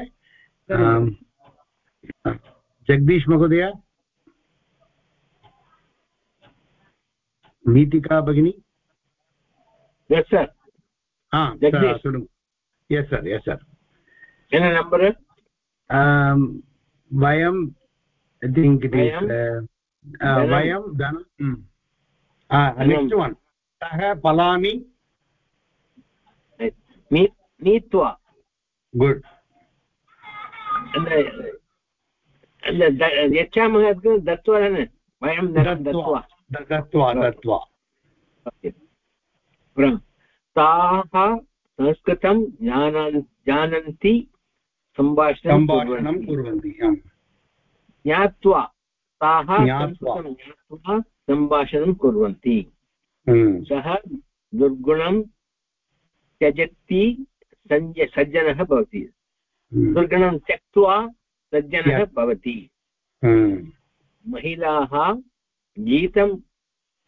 जगदीश् महोदय नीतिका भगिनी yes yes sir yes sir any number um vayam i think it is uh, vayam dhanam hmm. ah next one sah palani नीत्वा गुड् यच्छामः दत्त्वा वयं दत्त्वा दत्त्वा दत्त्वा ताः संस्कृतं जानान् जानन्ति सम्भाषणं कुर्वन्ति ज्ञात्वा ताः ज्ञात्वा सम्भाषणं कुर्वन्ति हम्म। सः दुर्गुणं त्यजति सञ्ज सज्जनः भवति हम्म। दुर्गुणं त्यक्त्वा सज्जनः भवति हम्म। महिलाः गीतं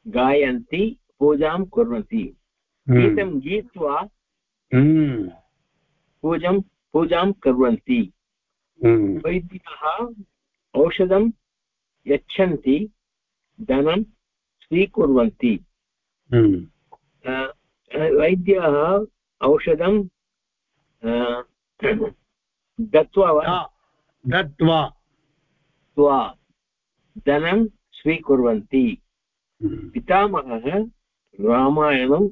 गायन्ति पूजां कुर्वन्ति। गीतं गीत्वा पूजां पूजां कुर्वन्ति। वैद्याः औषधं यच्छन्ति धनं स्वीकुर्वन्ति। वैद्याः औषधं दत्त्वा वा? दत्त्वा त्वा धनं स्वीकुर्वन्ति। हम्म। पितामहः रामायणं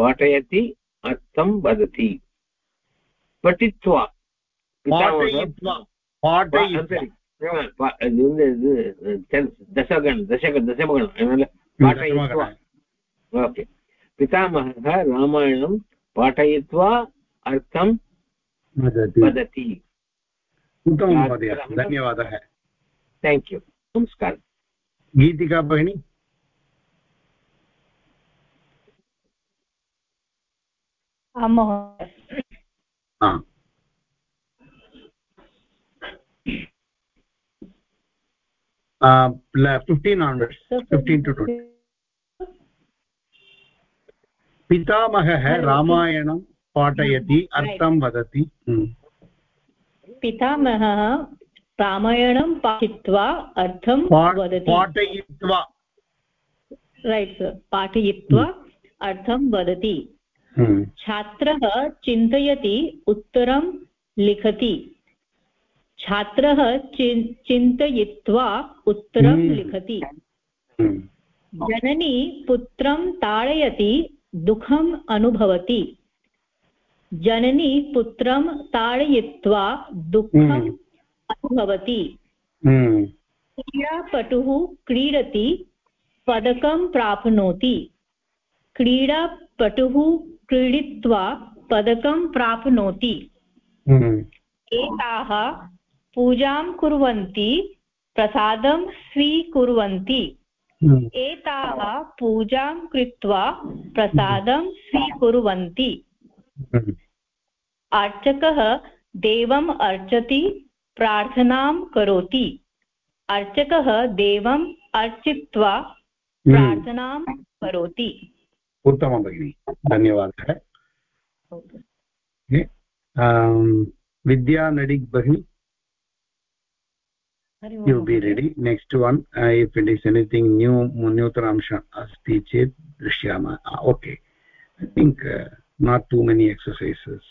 पाठयति अर्थं वदति। पठित्वा। दशगण दशग दशमगण पाठयित्वा। ओके। पितामहः रामायणं पाठयित्वा अर्थं वदति। उत्तमं महोदय धन्यवादः। थेङ्क् यू नमस्कारः। गीतिका भगिनी। आं महोदय। Fifteen onwards fifteen to twenty पितामहः रामायणं पाठयति अर्थं वदति। पितामहः रामायणं पाठयित्वा अर्थं वदति। पाठयित्वा। रैट् सर् पाठयित्वा अर्थं वदति। छात्रः चिन्तयति उत्तरं लिखति। छात्रः चिन्तयित्वा उत्तरं लिखति। जननी पुत्रं ताडयति दुःखम् अनुभवति। जननी पुत्रं ताडयित्वा दुःखम्। अनुभवति। क्रीडापटुः क्रीडति पदकं प्राप्नोति। क्रीडापटुः क्रीडित्वा पदकं प्राप्नोति। हम्म। एताः पूजां कुर्वन्ति प्रसादं स्वीकुर्वन्ति। एताः पूजां कृत्वा प्रसादं स्वीकुर्वन्ति। अर्चकः देवम् अर्चति प्रार्थनां करोति। अर्चकः देवम् अर्चित्वा हम्म। प्रार्थनां करोति। उत्तम भगिनी धन्यवाद। विद्या नडिग् भगिनि you be ready next one if it anything anything new न्यूतनांश अस्त चेत दृश्या okay I think not too many exercises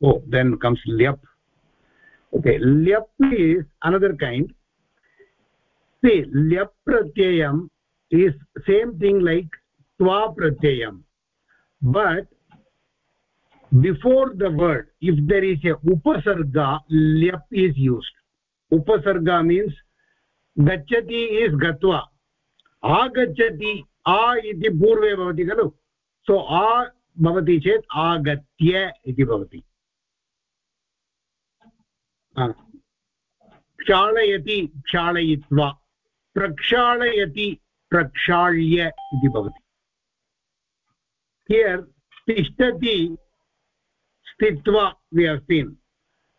oh then comes leap okay leap is another kind see lyap pratyayam is same thing like twa pratyayam but before the word if there is a upasarga lyap is used upasarga means gachati is gatva agachati a iti पूर्वे भवति खलु सो आ भवति चेत् आगत्य इति भवति क्षालयति क्षालयित्वा प्रक्षालयति, प्रक्षाल्य इति भवति। हियर् तिष्ठति स्थित्वा वि हव्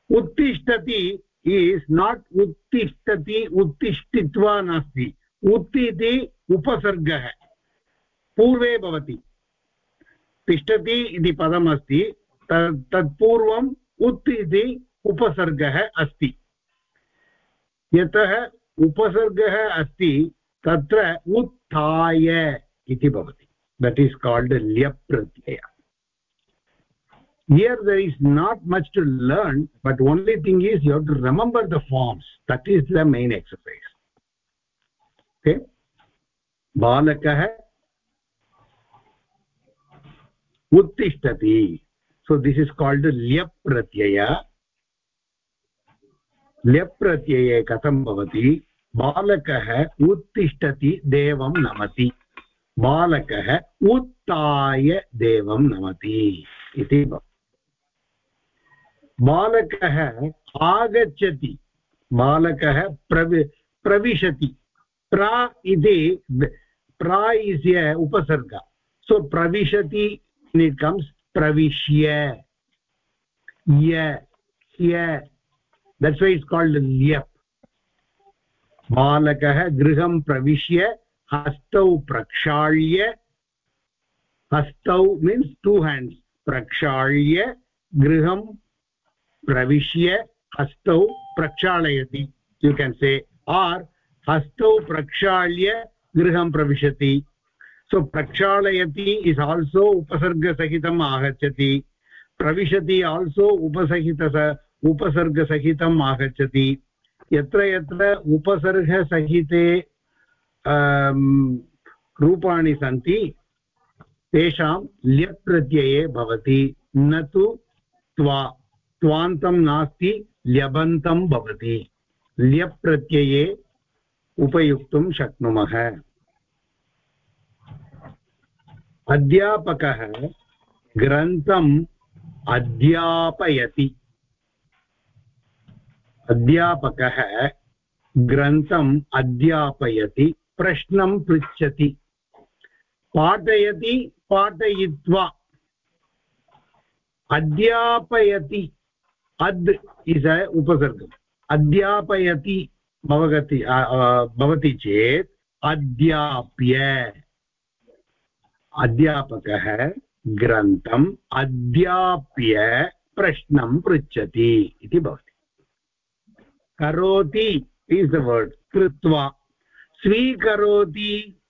उत्तिष्ठति इस् नाट् उत्तिष्ठति, उत्तिष्ठित्वा नास्ति। उत् इति उपसर्गः, पूर्वे भवति। तिष्ठति इति पदम् अस्ति तत्पूर्वम् उत् इति उपसर्गः अस्ति। यतः उपसर्गः अस्ति, तत्र उत्थाय इति भवति। That is called leap Pratyaya here there is not much to learn but only thing is you to remember the forms that is the main exercise बालकः उत्तिष्ठति। So this is called leap Pratyaya pratyaye katham bhavati बालकः उत्तिष्ठति देवं नमति बालकः उत्थाय देवं नमति इति बालकः आगच्छति। बालकः प्रवि प्रविशति। प्रा इति प्रा इस् ए उपसर्ग। सो प्रविशति इट् प्रविश्य। Yeah that's why it's called leap बालकः गृहं प्रविश्य हस्तौ प्रक्षाल्य हस्तौ मीन्स् टु हेण्ड्स् प्रक्षाल्य गृहं प्रविश्य हस्तौ प्रक्षालयति यु केन् से आर् हस्तौ प्रक्षाल्य गृहं प्रविशति सो प्रक्षालयति इस् आल्सो उपसर्गसहितम् आगच्छति प्रविशति आल्सो उपसहित उपसर्गसहितम् आगच्छति। यत्र यत्र उपसर्गसहिते रूपाणि सन्ति, तेषां ल्यप् प्रत्यये भवति। न तु त्वा, त्वान्तं नास्ति, ल्यबन्तं भवति। ल्यप् प्रत्यये उपयुक्तुं शक्नुमः। अध्यापकः ग्रन्थम् अध्यापयति। अध्यापकः ग्रन्थम् अध्यापयति, प्रश्नं पृच्छति। पाठयति, पाठयित्वा। अध्यापयति, अद् इस् अ उपसर्गम्। अध्यापयति भवगति भवति चेत् अध्याप्य। अध्यापकः ग्रन्थम् अध्याप्य प्रश्नं पृच्छति इति भवति। करोति इस् द वर्ड् कृत्वा। स्वीकरोति,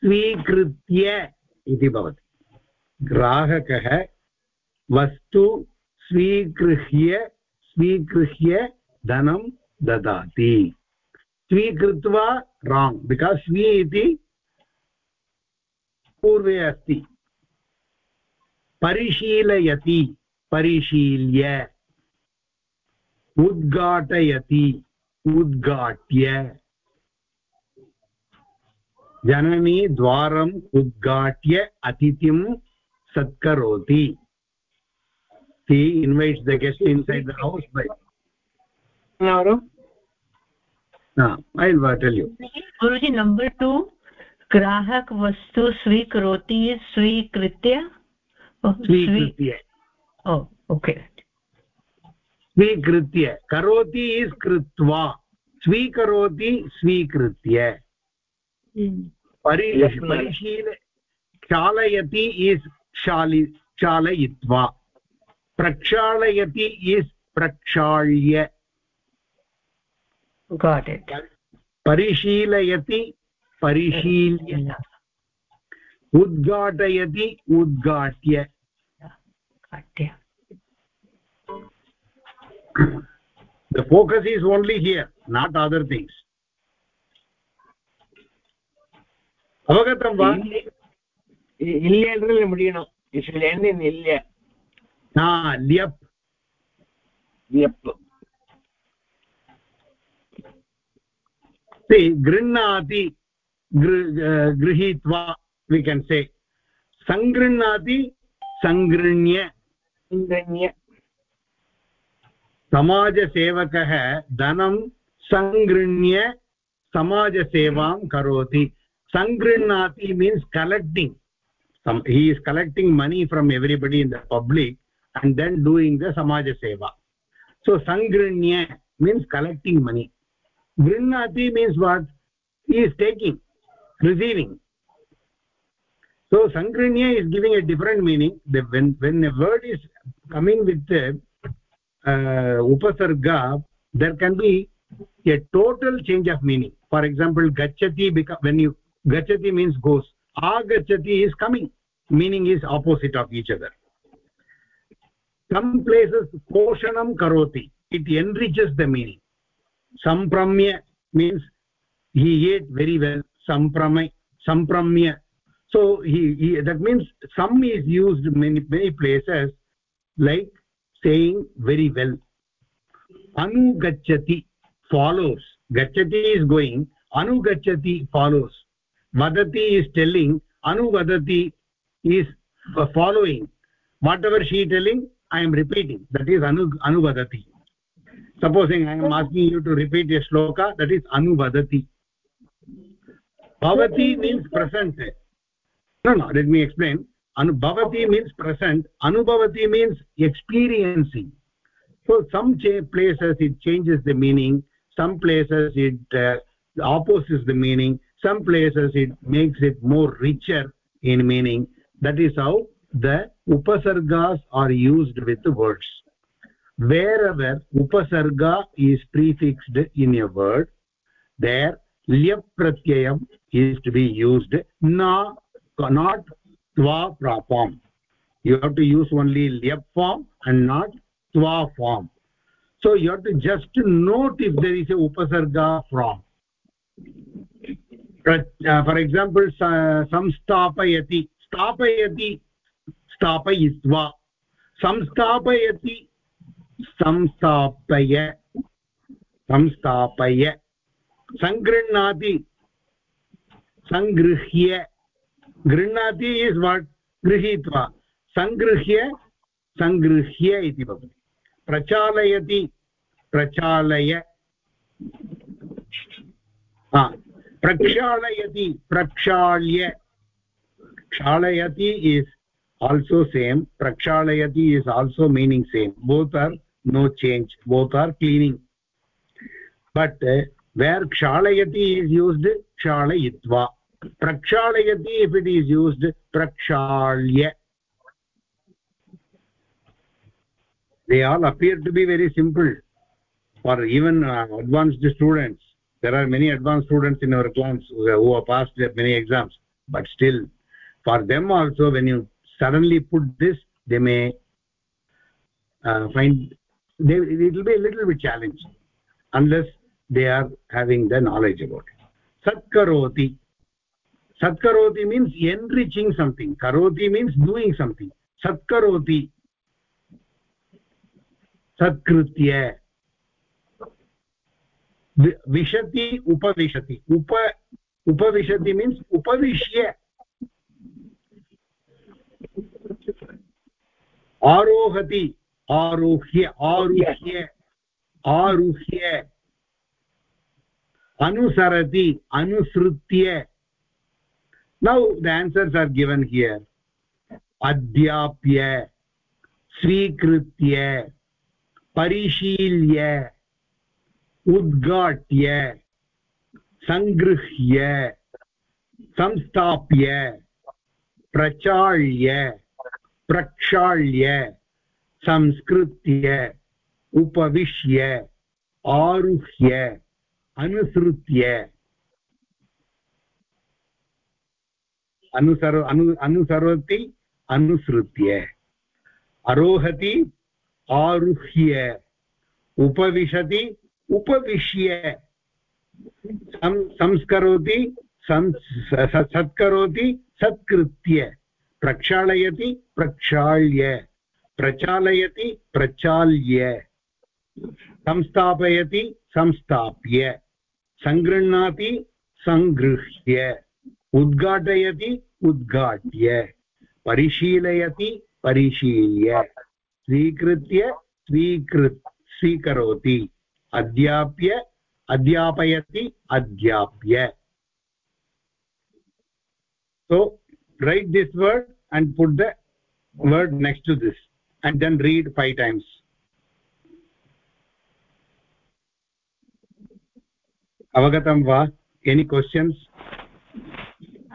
स्वीकृत्य इति भवति। ग्राहकः वस्तु स्वीगृह्य स्वीगृह्य धनं ददाति। स्वीकृत्वा राङ्ग् बिकास् स्वी इति पूर्वे अस्ति। परिशीलयति, परिशील्य। उद्घाटयति उद्घाट्य जननी द्वारम् उद्घाट्य अतिथिं सत्करोति he invites the guest inside the house by now ah i'll tell you guruji number 2 ग्राहक वस्तु स्वीकरोति स्वीकृत्य स्वीकृत्य ओ ओके स्वीकृत्य। करोति इस् कृत्वा स्वीकरोति स्वीकृत्य। परिशील क्षालयति इस् क्षालि क्षालयित्वा प्रक्षालयति इस् प्रक्षाल्य। परिशीलयति परिशील्य। उद्घाटयति उद्घाट्य। The focus is only here not other things avagatam va ilya endrille mudiyano it should end in ilya ha lyap lyap see grinnati गृहीत्वा we can say सङ्गृह्णाति सङ्गृह्ण्य सङ्गृह्ण्य समाजसेवकः धनं सङ्गृह्य समाजसेवां करोति. सङ्गृह्णाति means collecting he is collecting money from everybody in the public and then doing the समाजसेवा. सो सङ्गृह्य मीन्स् कलेक्टिङ्ग् मनी गृह्णाति means what he is taking receiving so सङ्गृह्य is giving a different meaning when when a word is coming with uh, upasarga there can be a total change of meaning. For example gachati when you gachati means goes agachati is coming. Meaning is opposite of each other. Some places poshanam karoti it enriches the meaning. Sampramya means he ate very well. Sampramay sampramya. So he, he that means some is used many many places like saying very well. Anugachati follows. Gachati is going. Anugachati follows. Vadati is telling. Anuvadati is uh, following. Whatever she is telling i am repeating. That is anu anuvadati supposing i am asking you to repeat a shloka that is anuvadati bhavati means present. No no let me explain anubhavati means present anubhavati means experiencing. So some places it changes the meaning some places it uh, opposes the meaning some places it makes it more richer in meaning. That is how the upasargas are used with the words. Wherever upasarga is prefixed in a word there lyap pratyayam is to be used. Na not tva form you have to use only lyap form and not tva form so you have to just note if there is a upasarga from uh, for example samstapayati stapayati स्थापयित्वा संस्थापयति संस्थापय संस्थापय सङ्गृह्णाति सङ्गृह्य गृह्णाति इस् वाट् गृहीत्वा सङ्गृह्य सङ्गृह्य इति भवति प्रचालयति प्रचालय प्रक्षालयति प्रक्षाल्य क्षालयति is also same prakshalayati is also meaning same both are no change both are cleaning but uh, where kshalayati is used prakshalayati if it is used prakshalya. They all appear to be very simple. For even uh, advanced students there are many advanced students in our class who have passed many exams. But still for them also when you suddenly put this they may uh, find it will be a little bit challenging unless they are having the knowledge about it. Satkaroti satkaroti means enriching something karoti means doing something satkaroti satkritya vishati upavishati upa upavishati means upavishya आरोहति आरुह्य आरुह्य आरुह्य अनुसरति अनुसृत्य now, the answers are given here. अध्याप्य स्वीकृत्य परिशील्य उद्घाट्य सङ्गृह्य संस्थाप्य प्रचाल्य प्रक्षाल्य संस्कृत्य उपविश्य आरुह्य अनुसृत्य अनुसर अनु अनुसरोति अनुसृत्य आरोहति आरुह्य उपविशति उपविश्य संस्करोति सत्करोति सत्कृत्य प्रक्षालयति प्रक्षाल्य प्रचालयति प्रचाल्य संस्थापयति संस्थाप्य सङ्गृह्णाति सङ्गृह्य उद्घाटयति, उद्घाट्य। परिशीलयति, परिशील्य। स्वीकृत्य, स्वीकृत्, स्वीकरोति। अध्याप्य, अध्यापयति, अध्याप्य। So right this word and put the word next to this and then read five times अवगतं वा any questions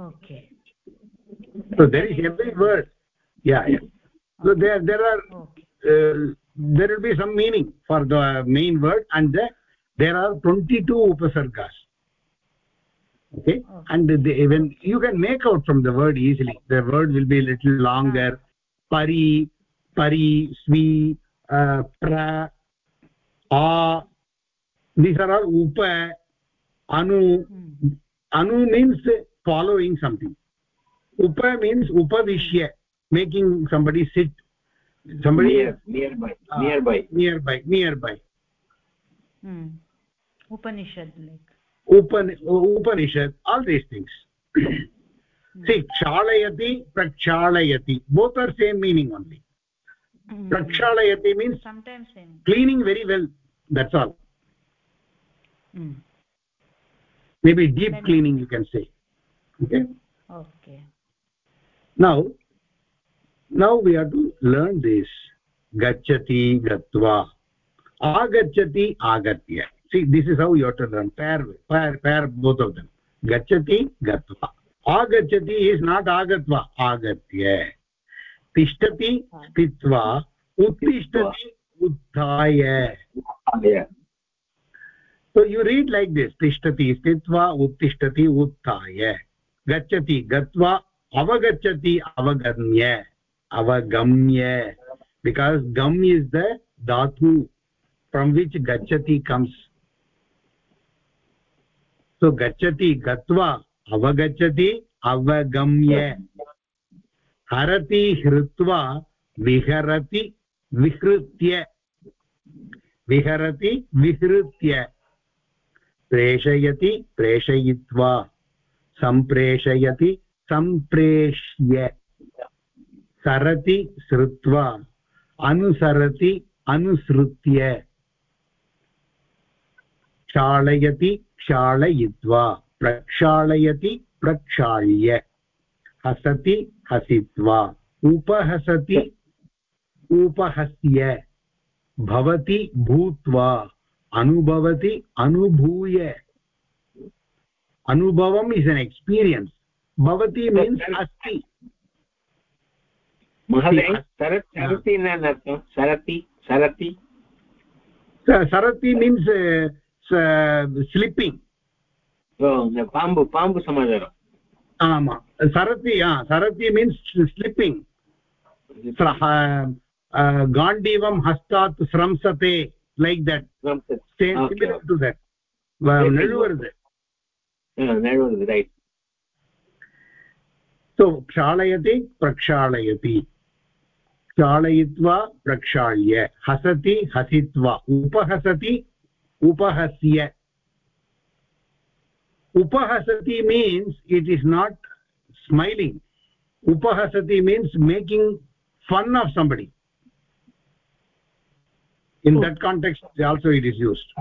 okay. So there is every word. Yeah yeah. So there there are okay. uh, there will be some meaning for the main word and the, there are 22 upasargas. Okay, okay. and the, even you can make out from the word easily. The word will be a little longer. Pari pari svi uh, pra a. These are all upa anu. Hmm. anu means following something upa means upavishya making somebody sit somebody Near, nearby uh, nearby nearby nearby hmm upanishad like upan upanishad all these things hmm. see chalayati prakshalayati both are same meaning only hmm. prakshalayati means sometimes same cleaning very well that's all hmm. maybe deep cleaning you can say okay okay now now we have to learn this gachati gatva agachati agatya see this is how you have to learn pair pair pair both of them gachati gatva agachati is not agatva agatya tishtati stitva uttishtati utthaya so you read like this tishtati stitva uttishtati utthaya गच्छति, गत्वा अवगच्छति अवगम्य अवगम्य। बिकास् गम् इस् द धातु फ्रम् विच् गच्छति कम्स् सो गच्छति, गत्वा अवगच्छति, अवगम्य। हरति, हृत्वा विहरति, विहृत्य। विहरति, विहृत्य। प्रेषयति, प्रेषयित्वा। सम्प्रेषयति, सम्प्रेष्य। सरति श्रुत्वा, अनुसरति अनुसृत्य। क्षालयति, क्षालयित्वा, प्रक्षालयति, प्रक्षाल्य। हसति, हसित्वा। उपहसति, उपहस्य। भवति, भूत्वा। अनुभवति, अनुभूय। अनुभवम् इस् एन् एक्स्पीरियन्स् भवती मीन्स् अस्ति महोदय सरति न सरति सरति सरति मीन्स् स्लिप्पिङ्ग् पाम्बु पाम्बु समाचारम् आमा सरति सरति मीन्स् स्लिप्पिङ्ग् गाण्डीवं हस्तात् स्रंसते लैक् दट् टु दट् नळुवरुद् रैट् सो क्षालयति प्रक्षालयति। क्षालयित्वा प्रक्षाल्य। हसति हसित्वा। उपहसति उपहस्य। उपहसति means it is not smiling उपहसति means making fun of somebody. In oh. that context also it is used.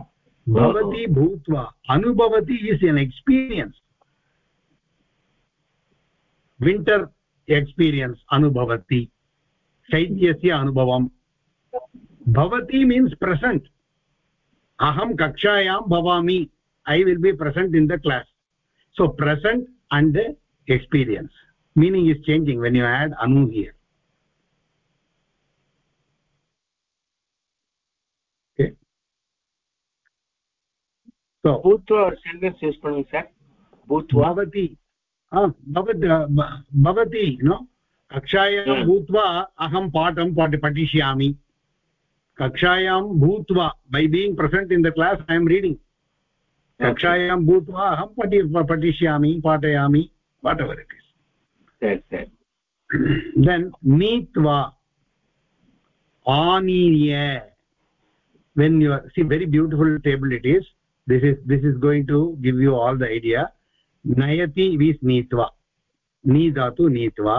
Bhavati bhutva anubhavati is an experience winter experience anubhavati शैत्यस्य अनुभवम् भवति मीन्स् प्रसण्ट् अहं कक्षायां भवामि I will be present in the class so present and the experience meaning is changing when you add anu here okay भूत्वा सेण्टेन्स् यूस् करोमि सर् भूत्वा भवति कक्षायां भूत्वा अहं पाठं पठिष्यामि कक्षायां भूत्वा by be present in class class I am reading कक्षायां भूत्वा अहं पठि पठिष्यामि पाठयामि whatever it is then नीत्वा आनीय when you see very beautiful table it is. This is this is going to give you all the idea nayati means neetva ni dhatu neetva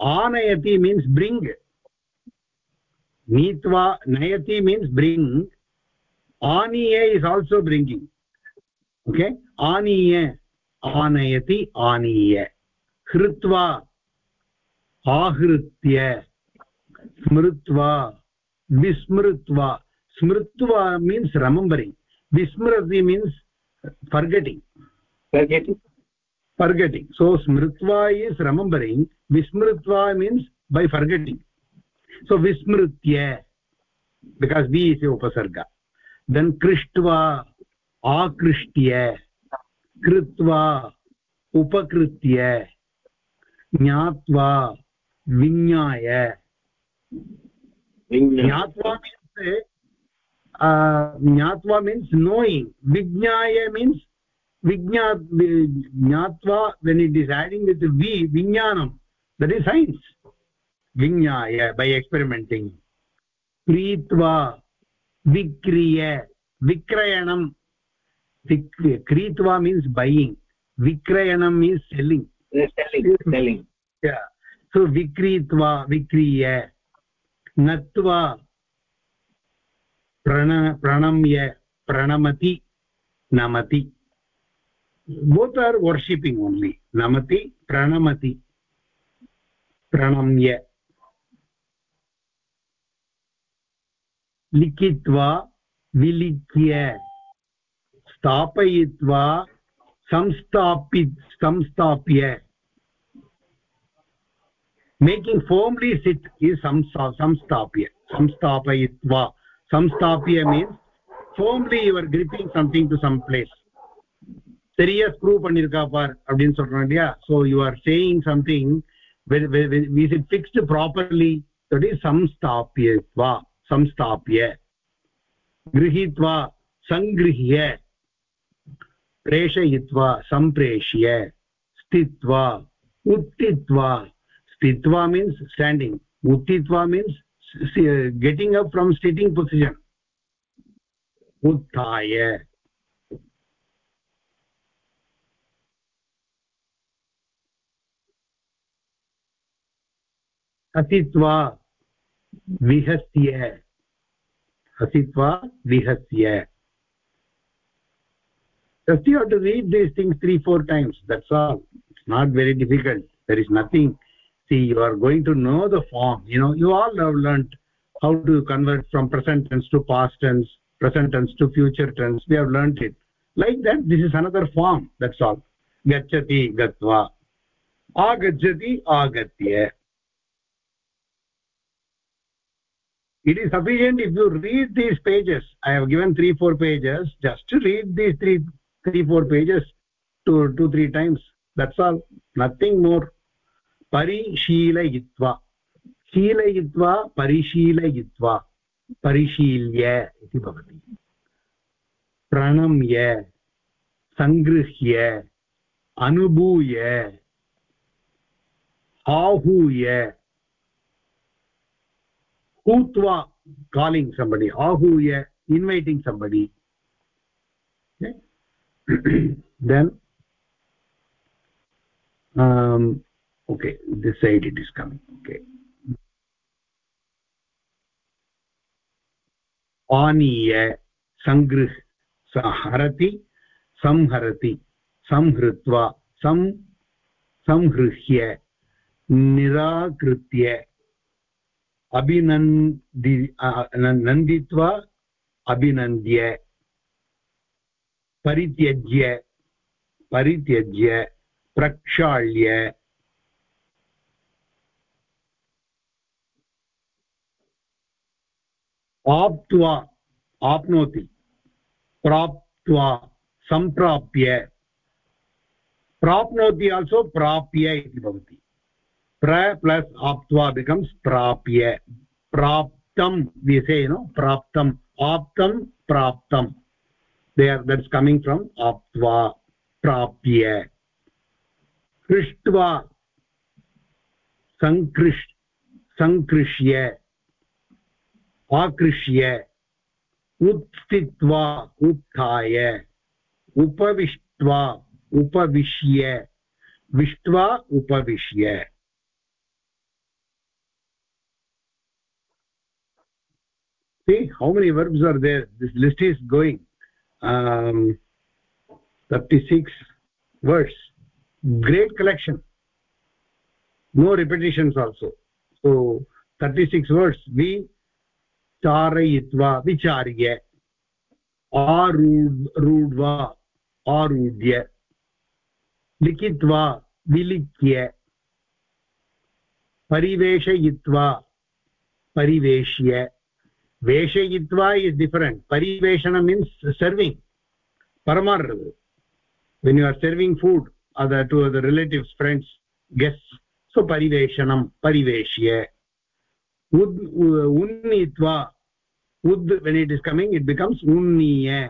anayati means bring neetva nayati means bring aniye is also bringing okay aniye आनयति आनीय हृत्वा आहृत्य स्मृत्वा विस्मृत्वा स्मृत्वा मीन्स् remembering विस्मृति means forgetting forgetting forgetting so स्मृत्वा इस् रमम्बरिङ्ग् विस्मृत्वा मीन्स् बै फर्गेटिङ्ग् सो विस्मृत्य बिकास् बि इस् ए उपसर्ग देन् कृष्ट्वा आकृष्ट्य कृत्वा उपकृत्य ज्ञात्वा विज्ञाय ज्ञात्वा ज्ञात्वा मीन्स् नोयिङ्ग् विज्ञाय मीन्स् विज्ञा ज्ञात्वा when it is adding with वि विज्ञानं दट् इस् सैन्स् विज्ञाय बै एक्स्पेरिमेण्टिङ्ग् क्रीत्वा विक्रिय विक्रयणं क्रीत्वा मीन्स् बैयिङ्ग् विक्रयणं मीन्स् सेल्लिङ्ग् सेल्लिङ्ग् सो विक्रीत्वा विक्रीय. नत्वा प्रण, प्रणम्य, प्रणमति, नमति. Both are worshipping only. Namati, pranamati, pranamya. लिखित्वा विलिख्य स्थापयित्वा संस्थापि संस्थाप्य मेकिङ्ग् फोम्लि सिट् इस् संस्थाप्य संस्थापयित्वा संस्थाप्य means firmly your gripping something to some place சரியா ஸ்க்ரூ பண்ணிருக்கா பார் அப்படின்னு சொல்றோம் இல்லையா so you are saying something is it fixed properly that is சம்ஸ்தாபியத்வா संस्थाप्य गृहीत्वा सङ्गृह्य प्रेषयित्वा सम्प्रेष्य स्थित्वा उत्थित्वा स्थित्वा मीन्स् स्टाण्डिङ्ग् उत्थित्वा means getting up from sitting position उत्थाय हसित्वा विहस्य हसित्वा विहस्य just you have to read these things three four times that's all it's not very difficult there is nothing see you are going to know the form. You know you all have learned how to convert from present tense to past tense present tense to future tense. We have learned it. Like that this is another form. That's all. Gachati gatva. Agacchati agatya it is sufficient if you read these pages. I have given three four pages. Just to read these three three four pages two two three times. That's all. Nothing more परिशीलयित्वा शीलयित्वा परिशीलयित्वा परिशील्य इति भवति प्रणम्य सङ्गृह्य अनुभूय आहूय somebody ahuya inviting somebody okay then um okay this side it is coming, okay. आनीय सङ्गृह् हरति संहरति संहृत्वा सं संहृह्य निराकृत्य अभिनन्दि नन्दित्वा अभिनन्द्य परित्यज्य परित्यज्य प्रक्षाल्य आप्त्वा आप्नोति। प्राप्त्वा सम्प्राप्य। प्राप्नोति आल्सो प्राप्य इति भवति। प्र प्लस् आप्त्वा बिकम्स् प्राप्य। प्राप्तं विसे नो प्राप्तम् आप्तं, प्राप्तं। आर् दट्स् कमिङ्ग् फ्रम् आप्त्वा, प्राप्य। हृष्ट्वा सङ्कृष् सङ्कृष्य आकृष्य उत्स्थित्वा उत्थाय उपविष्ट्वा उपविश्य विष्ट्वा उपविश्य see how many verbs are there this list is going um 36 words great collection no repetitions also so 36 words we चारयित्वा विचार्य आरूढ्वा आरूढ़ लिखित्वा विलिख्य परिवेशयित्वा परिवेश्य वेशयित्वा इज़ डिफरेण्ट् परिवेषण means serving Parmar when you are serving food other to other relatives friends guests so परिवेषणं परिवेश्य ud unnitva ud when it is coming it becomes unniya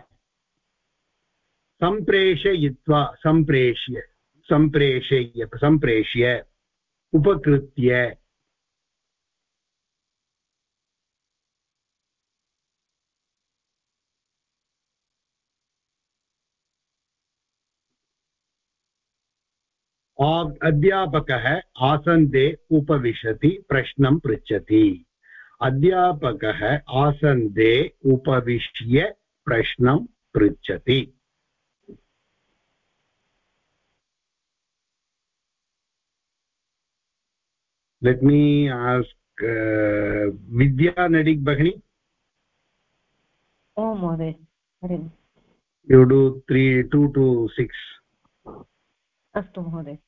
सम्प्रेषयित्वा सम्प्रेष्य सम्प्रेषय्य सम्प्रेष्य उपकृत्य अध्यापकः आसन्दे उपविशति प्रश्नं पृच्छति। अध्यापकः आसन्दे उपविश्य प्रश्नं पृच्छति। लेट् मी आस्क् विद्या नडिक् भगिनी ओ महोदय you do three two two six अस्तु महोदय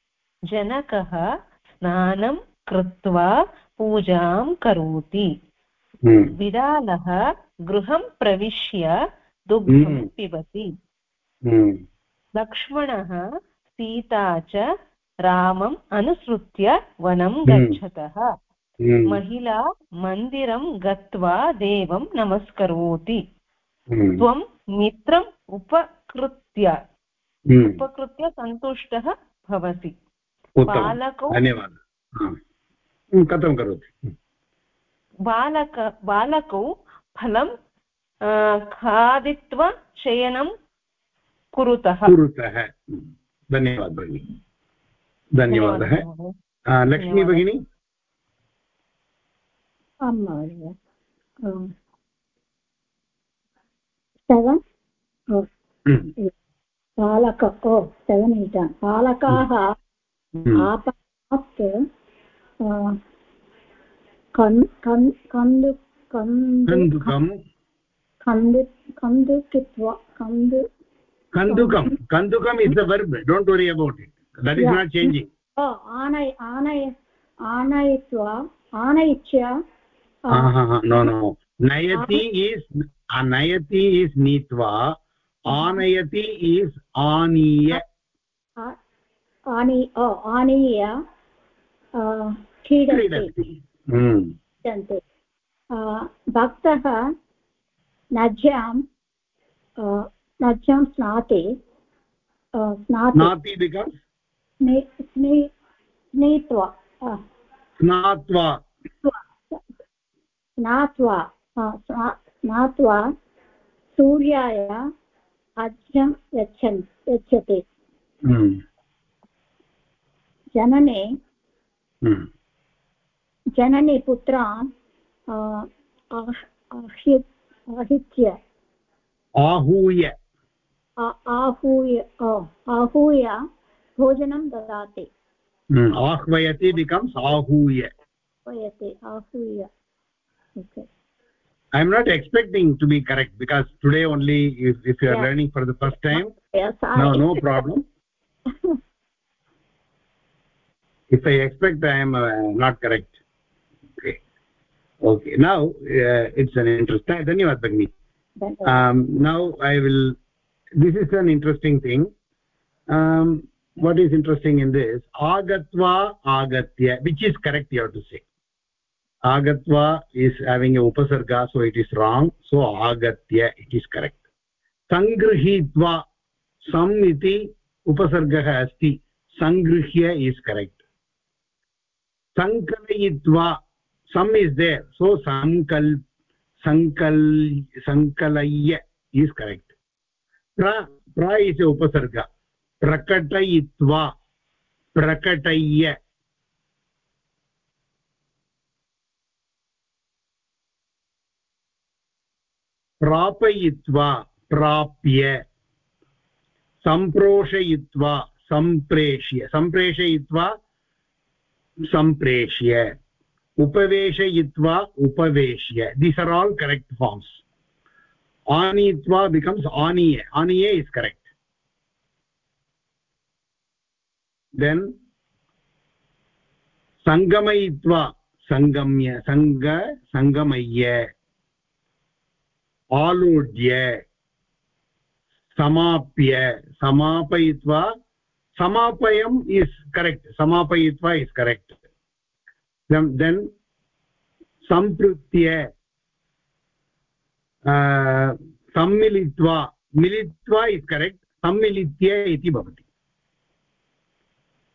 जनकः स्नानं कृत्वा पूजां करोति। हम्म। विडालः गृहं प्रविश्य दुग्धं हम्म। पिबति। हम्म। लक्ष्मणः सीता च रामम् अनुसृत्य वनं गच्छतः। महिला मन्दिरं गत्वा देवं नमस्करोति। त्वं मित्रम् उपकृत्य। उपकृत्य सन्तुष्टः भवति बालकौ धन्यवादः। कथं करोति? बालक बालकौ फलं खादित्वा शयनं कुरुतः। कुरुतः। धन्यवादः भगिनि। धन्यवादः। लक्ष्मी भगिनी? आं महोदय। सेवन् बालक ओ सेवन् इटान् बालकाः कन्दु कन्दुकं कन्दु कन्दुकित्वा कन्दु kandukam kandukam is the verb don't worry about it that is yeah. not changing oh anay anay anayitva anayicya uh, no no nayati is anayati is nitva आनयति इस् आनीय आनी आनीय क्रीडन्ति। भक्तः नद्यां नद्यां स्नाति स्नाति। स्नीत्वा स्नात्वा। स्नात्वा स्नात्वा सूर्याय अर्घ्यं यच्छन् यच्छति। हम्म। जनने हम्म। जननी पुत्रान् आहित्य आहूय आहूय आहूय भोजनं ददाति हम्म। आह्वयति बिकम्स् आहूय आहूयते आहूय i am not expecting to be correct because today only if, if you are yeah. learning for the first time yes, no no problem if i expect i am uh, not correct okay okay now uh, it's an interesting dhanyawad bagni um, now i will this is an interesting thing um, what is interesting in this agatva agatya which is correct you have to say agatva is having a upasarga so it is wrong so agatya it is correct sangrihitva sam iti upasargah asti sangrihya is correct sankalayitva sam is there so sankal sankal sankalayya is correct pra pra is a upasarga prakatayitva prakatayya प्रापयित्वा प्राप्य सम्प्रोषयित्वा सम्प्रेष्य सम्प्रेषयित्वा सम्प्रेष्य। उपवेशयित्वा उपवेश्य। These are all correct forms आनीत्वा becomes आनीय आनीय इस् करेक्ट् देन् सङ्गमयित्वा सङ्गम्य सङ्ग सङ्गमय्य आलूड्य समाप्य समापयित्वा समापयम् इस् करेक्ट् समापयित्वा इस् करेक्ट् देन् सम्पृत्य सम्मिलित्वा मिलित्वा इस् करेक्ट् सम्मिलित्य इति भवति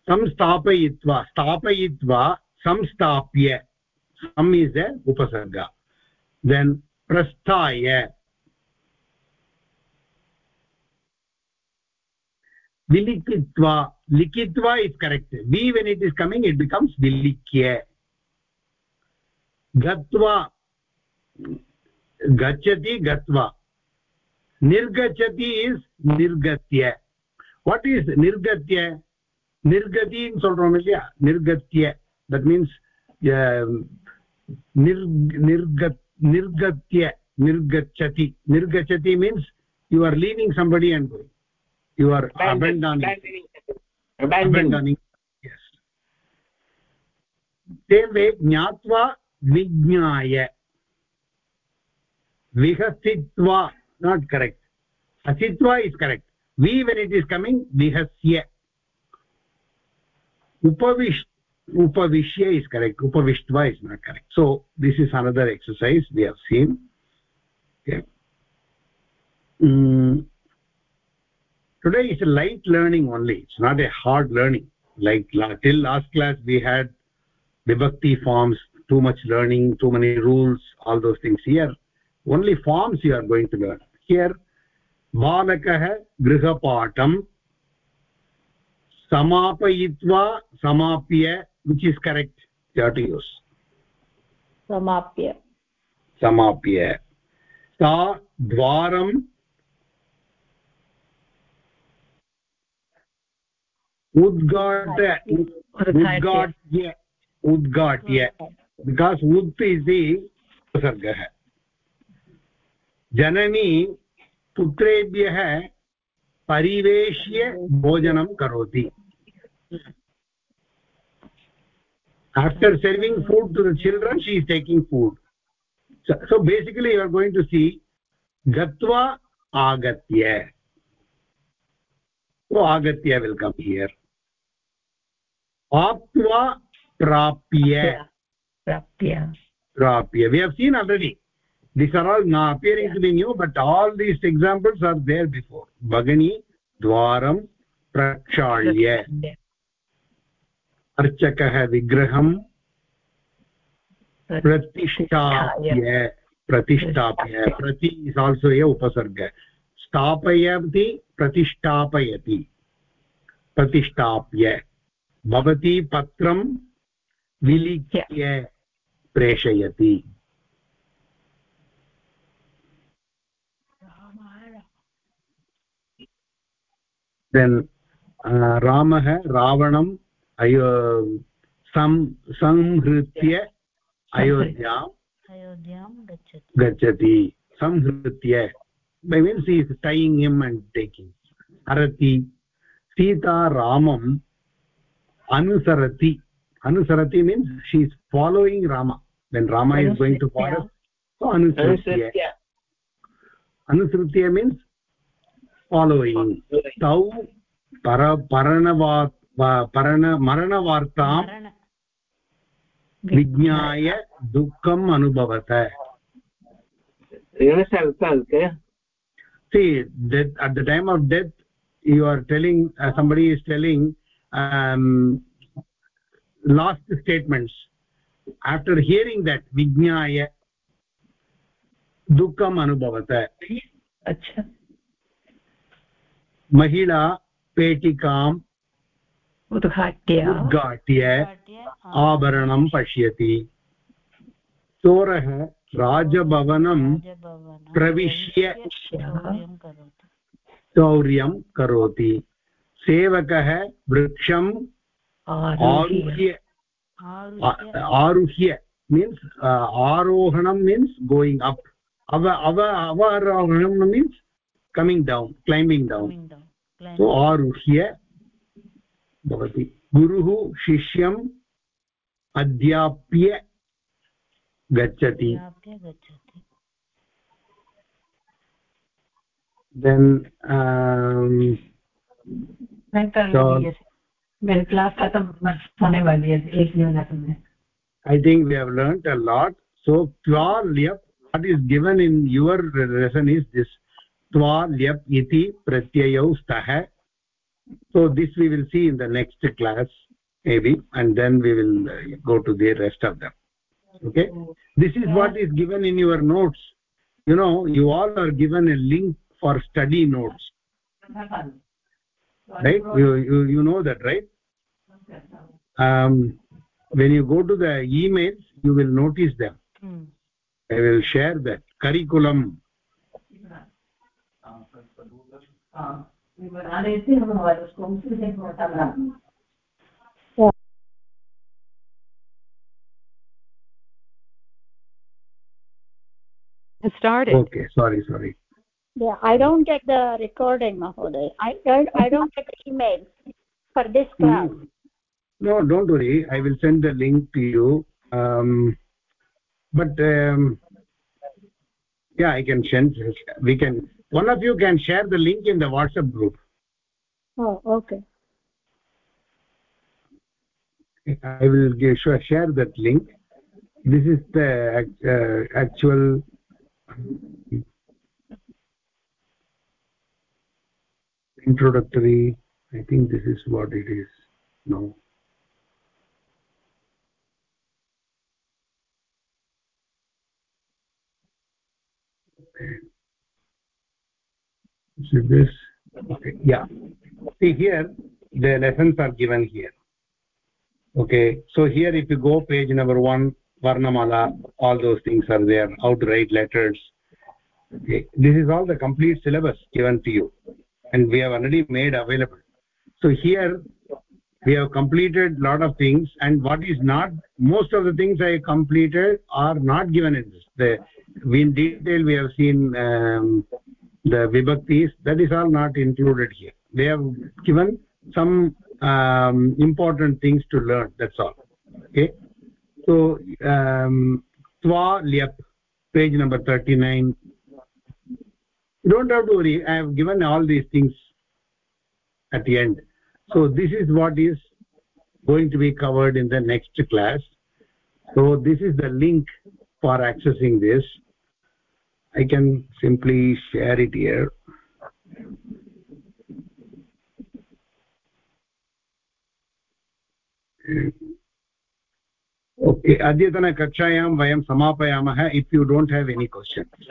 संस्थापयित्वा स्थापयित्वा संस्थाप्य सम् इस् ए उपसर्ग देन् प्रस्थाय vilikitva likitva is correct v when it is coming it becomes vilikya gatva gachati gatva nirgachati is nirgatya what is nirgatya nirgati in solrom illaya nirgatya that means uh, nir nirgat nirgatya nirgachati nirgachati means you are leaving somebody and going you are abandoning. Abandoning. Yes. Same way jnatva vijnaya vihasitva. Not correct. Asitva is correct. We when it is coming vihasya upavish upavishya is correct. Upavishtva is not correct. So this is another exercise we have seen. Okay. Mm. Today is a light learning only it's not a hard learning like till last class we had vibhakti forms too much learning too many rules all those things here only forms you are going to learn here balakah grihapatam samapayitva samapya which is correct you have to use samapya samapya उद्घाट उद्घाट्य उद्घाट्य बिकास् उद् इति उपसर्गः जननी पुत्रेभ्यः परिवेश्य भोजनं करोति after serving food to the children she is taking food so basically you are going to see गत्वा आगत्य सो आगत्य विल् हियर् आप्त्वा प्राप्य प्राप्य प्राप्य we have seen already this are all न appearing to be new but all these examples are there before भगिनी द्वारं प्रक्षाल्य अर्चकः विग्रह प्रतिष्ठाप्य प्रतिष्ठाप्य प्रति इस् आल्सो ए उपसर्ग स्थापयति प्रतिष्ठापयति प्रतिष्ठाप्य भवती पत्रं विलिख्य प्रेषयति। देन् रामः रावणम् अयो संहृत्य अयोध्याम् अयोध्यां गच्छति। संहृत्य means he is tying him and taking. harati sita ramam anusarati anusarati means she is following rama when rama anusritya. is going to forest so anusarati anusarati means following tau para paranava parana maranavartam विज्ञाय दुःखम् अनुभवत see that at the time of death you are telling uh, somebody is telling um, last statements after hearing that vijnaya dukkam anubhavata acha mahila petikam उद्घाट्य उद्घाट्य आभरणं पश्यति चोरः राजभवनं प्रविश्य चौर्यं करोति सेवकः वृक्षम् आरुह्य। आरुह्य। मीन्स् आरोहणं मीन्स् गोयिङ्ग् अप् अव अव अवरोहणं means coming down climbing down so आरुह्य भवति। गुरुः शिष्यम् अध्याप्य गच्छति। I think we have learn a lot so pure लियप what is given in your lesson is this त्वा ल्यप् इति प्रत्ययौ स्तः so this we will see in the next class maybe and then we will go to the rest of them okay this is what is given in your notes you know you all are given a link for study notes right? You, you you know that right? Um when you go to the emails you will notice them. Hmm. i will share that. Curriculum. It started. Okay sorry sorry yeah i don't get the recording mahoday i don't i don't get the email for this class. Mm. no don't worry. I will send the link to you. Um but um yeah i can send we can one of you can share the link in the whatsapp group. Oh okay. I will give, share that link. This is the uh, actual introductory i think this is what it is now. See this okay yeah. See here the lessons are given here. Okay so here if you go page number 1 varnamala all those things are there. Write letters. Okay this is all the complete syllabus given to you and we have already made available. So here we have completed lot of things and what is not most of the things i completed are not given in this. The in detail we have seen um, the vibhaktis that is all not included here. They have given some um, important things to learn that's all. Okay? So um twa lyap page number 39 you don't have to worry i have given all these things at the end so this is what is going to be covered in the next class so this is the link for accessing this i can simply share it here okay अद्यतनकक्षायां वयं समापयामः if you don't have any questions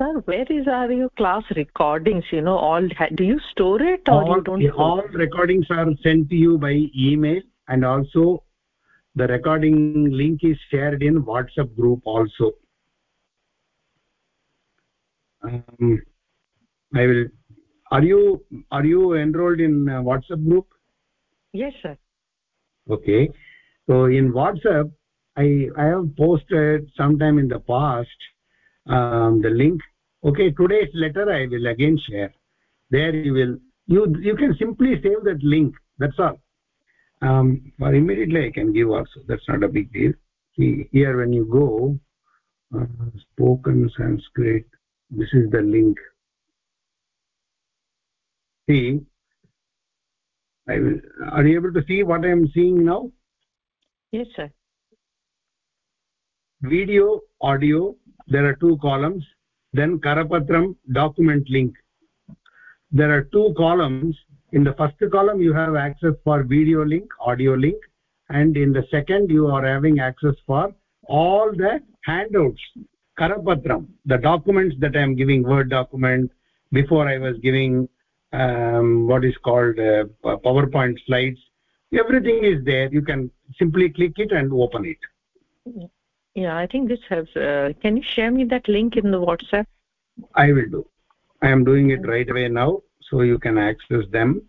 sir where is are your class recordings you know all do you store it or all, you don't all recordings are sent to you by email and also the recording link is shared in whatsapp group also. Um, i will are you are you enrolled in whatsapp group? Yes sir. Okay. So in whatsapp i i have posted sometime in the past um, the link. Okay today's letter i will again share. There you will you you can simply save that link that's all. Um or immediately i can give also that's not a big deal. See here when you go uh, spoken sanskrit this is the link. See i will are you able to see what i am seeing now? Yes sir video audio there are two columns. Then karapatram document link. There are two columns. In the first column you have access for video link audio link. And in the second you are having access for all the handouts. Karapatram the documents that i am giving word document. Before i was giving um, what is called uh, powerpoint slides. Everything is there. You can simply click it and open it yeah i think this has uh, can you share me that link in the whatsapp? I will do. I am doing it right away now so you can access them.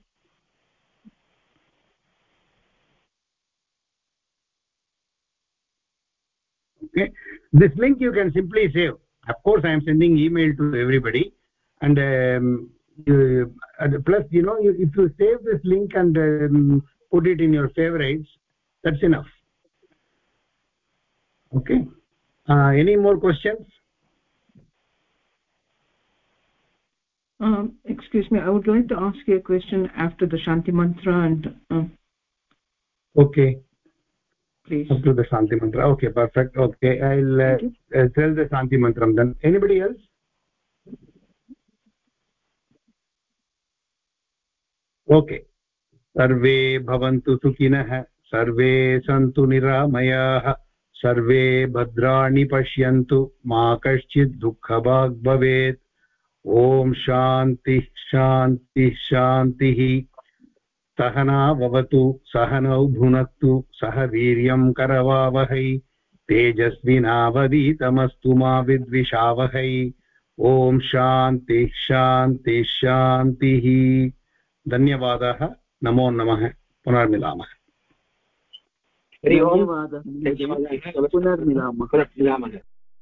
Okay. This link you can simply save. Of course i am sending email to everybody and um, you, plus you know if you save this link and um, put it in your favorites that's enough. Okay uh, any more questions um, excuse me i would like to ask you a question after the shanti mantra and uh, okay please after the shanti mantra okay perfect okay i'll uh, uh, tell the shanti mantram then anybody else okay सर्वे भवन्तु सुखिनः सर्वे सन्तु निरामयाः सर्वे भद्राणि पश्यन्तु, मा कश्चित् दुःखभाग् भवेत्। ॐ शान्तिः शान्तिः शान्तिः। सहना भवतु सहनौ भुनक्तु, सह वीर्यं करवावहै। तेजस्विनावदीतमस्तु मा विद्विषावहै। ॐ शान्तिः शान्तिः शान्तिः। धन्यवादः। नमो नमः। पुनर्मिलामः। धन्यवादः। पुनर्मिलामः। पुनर्मिलामः।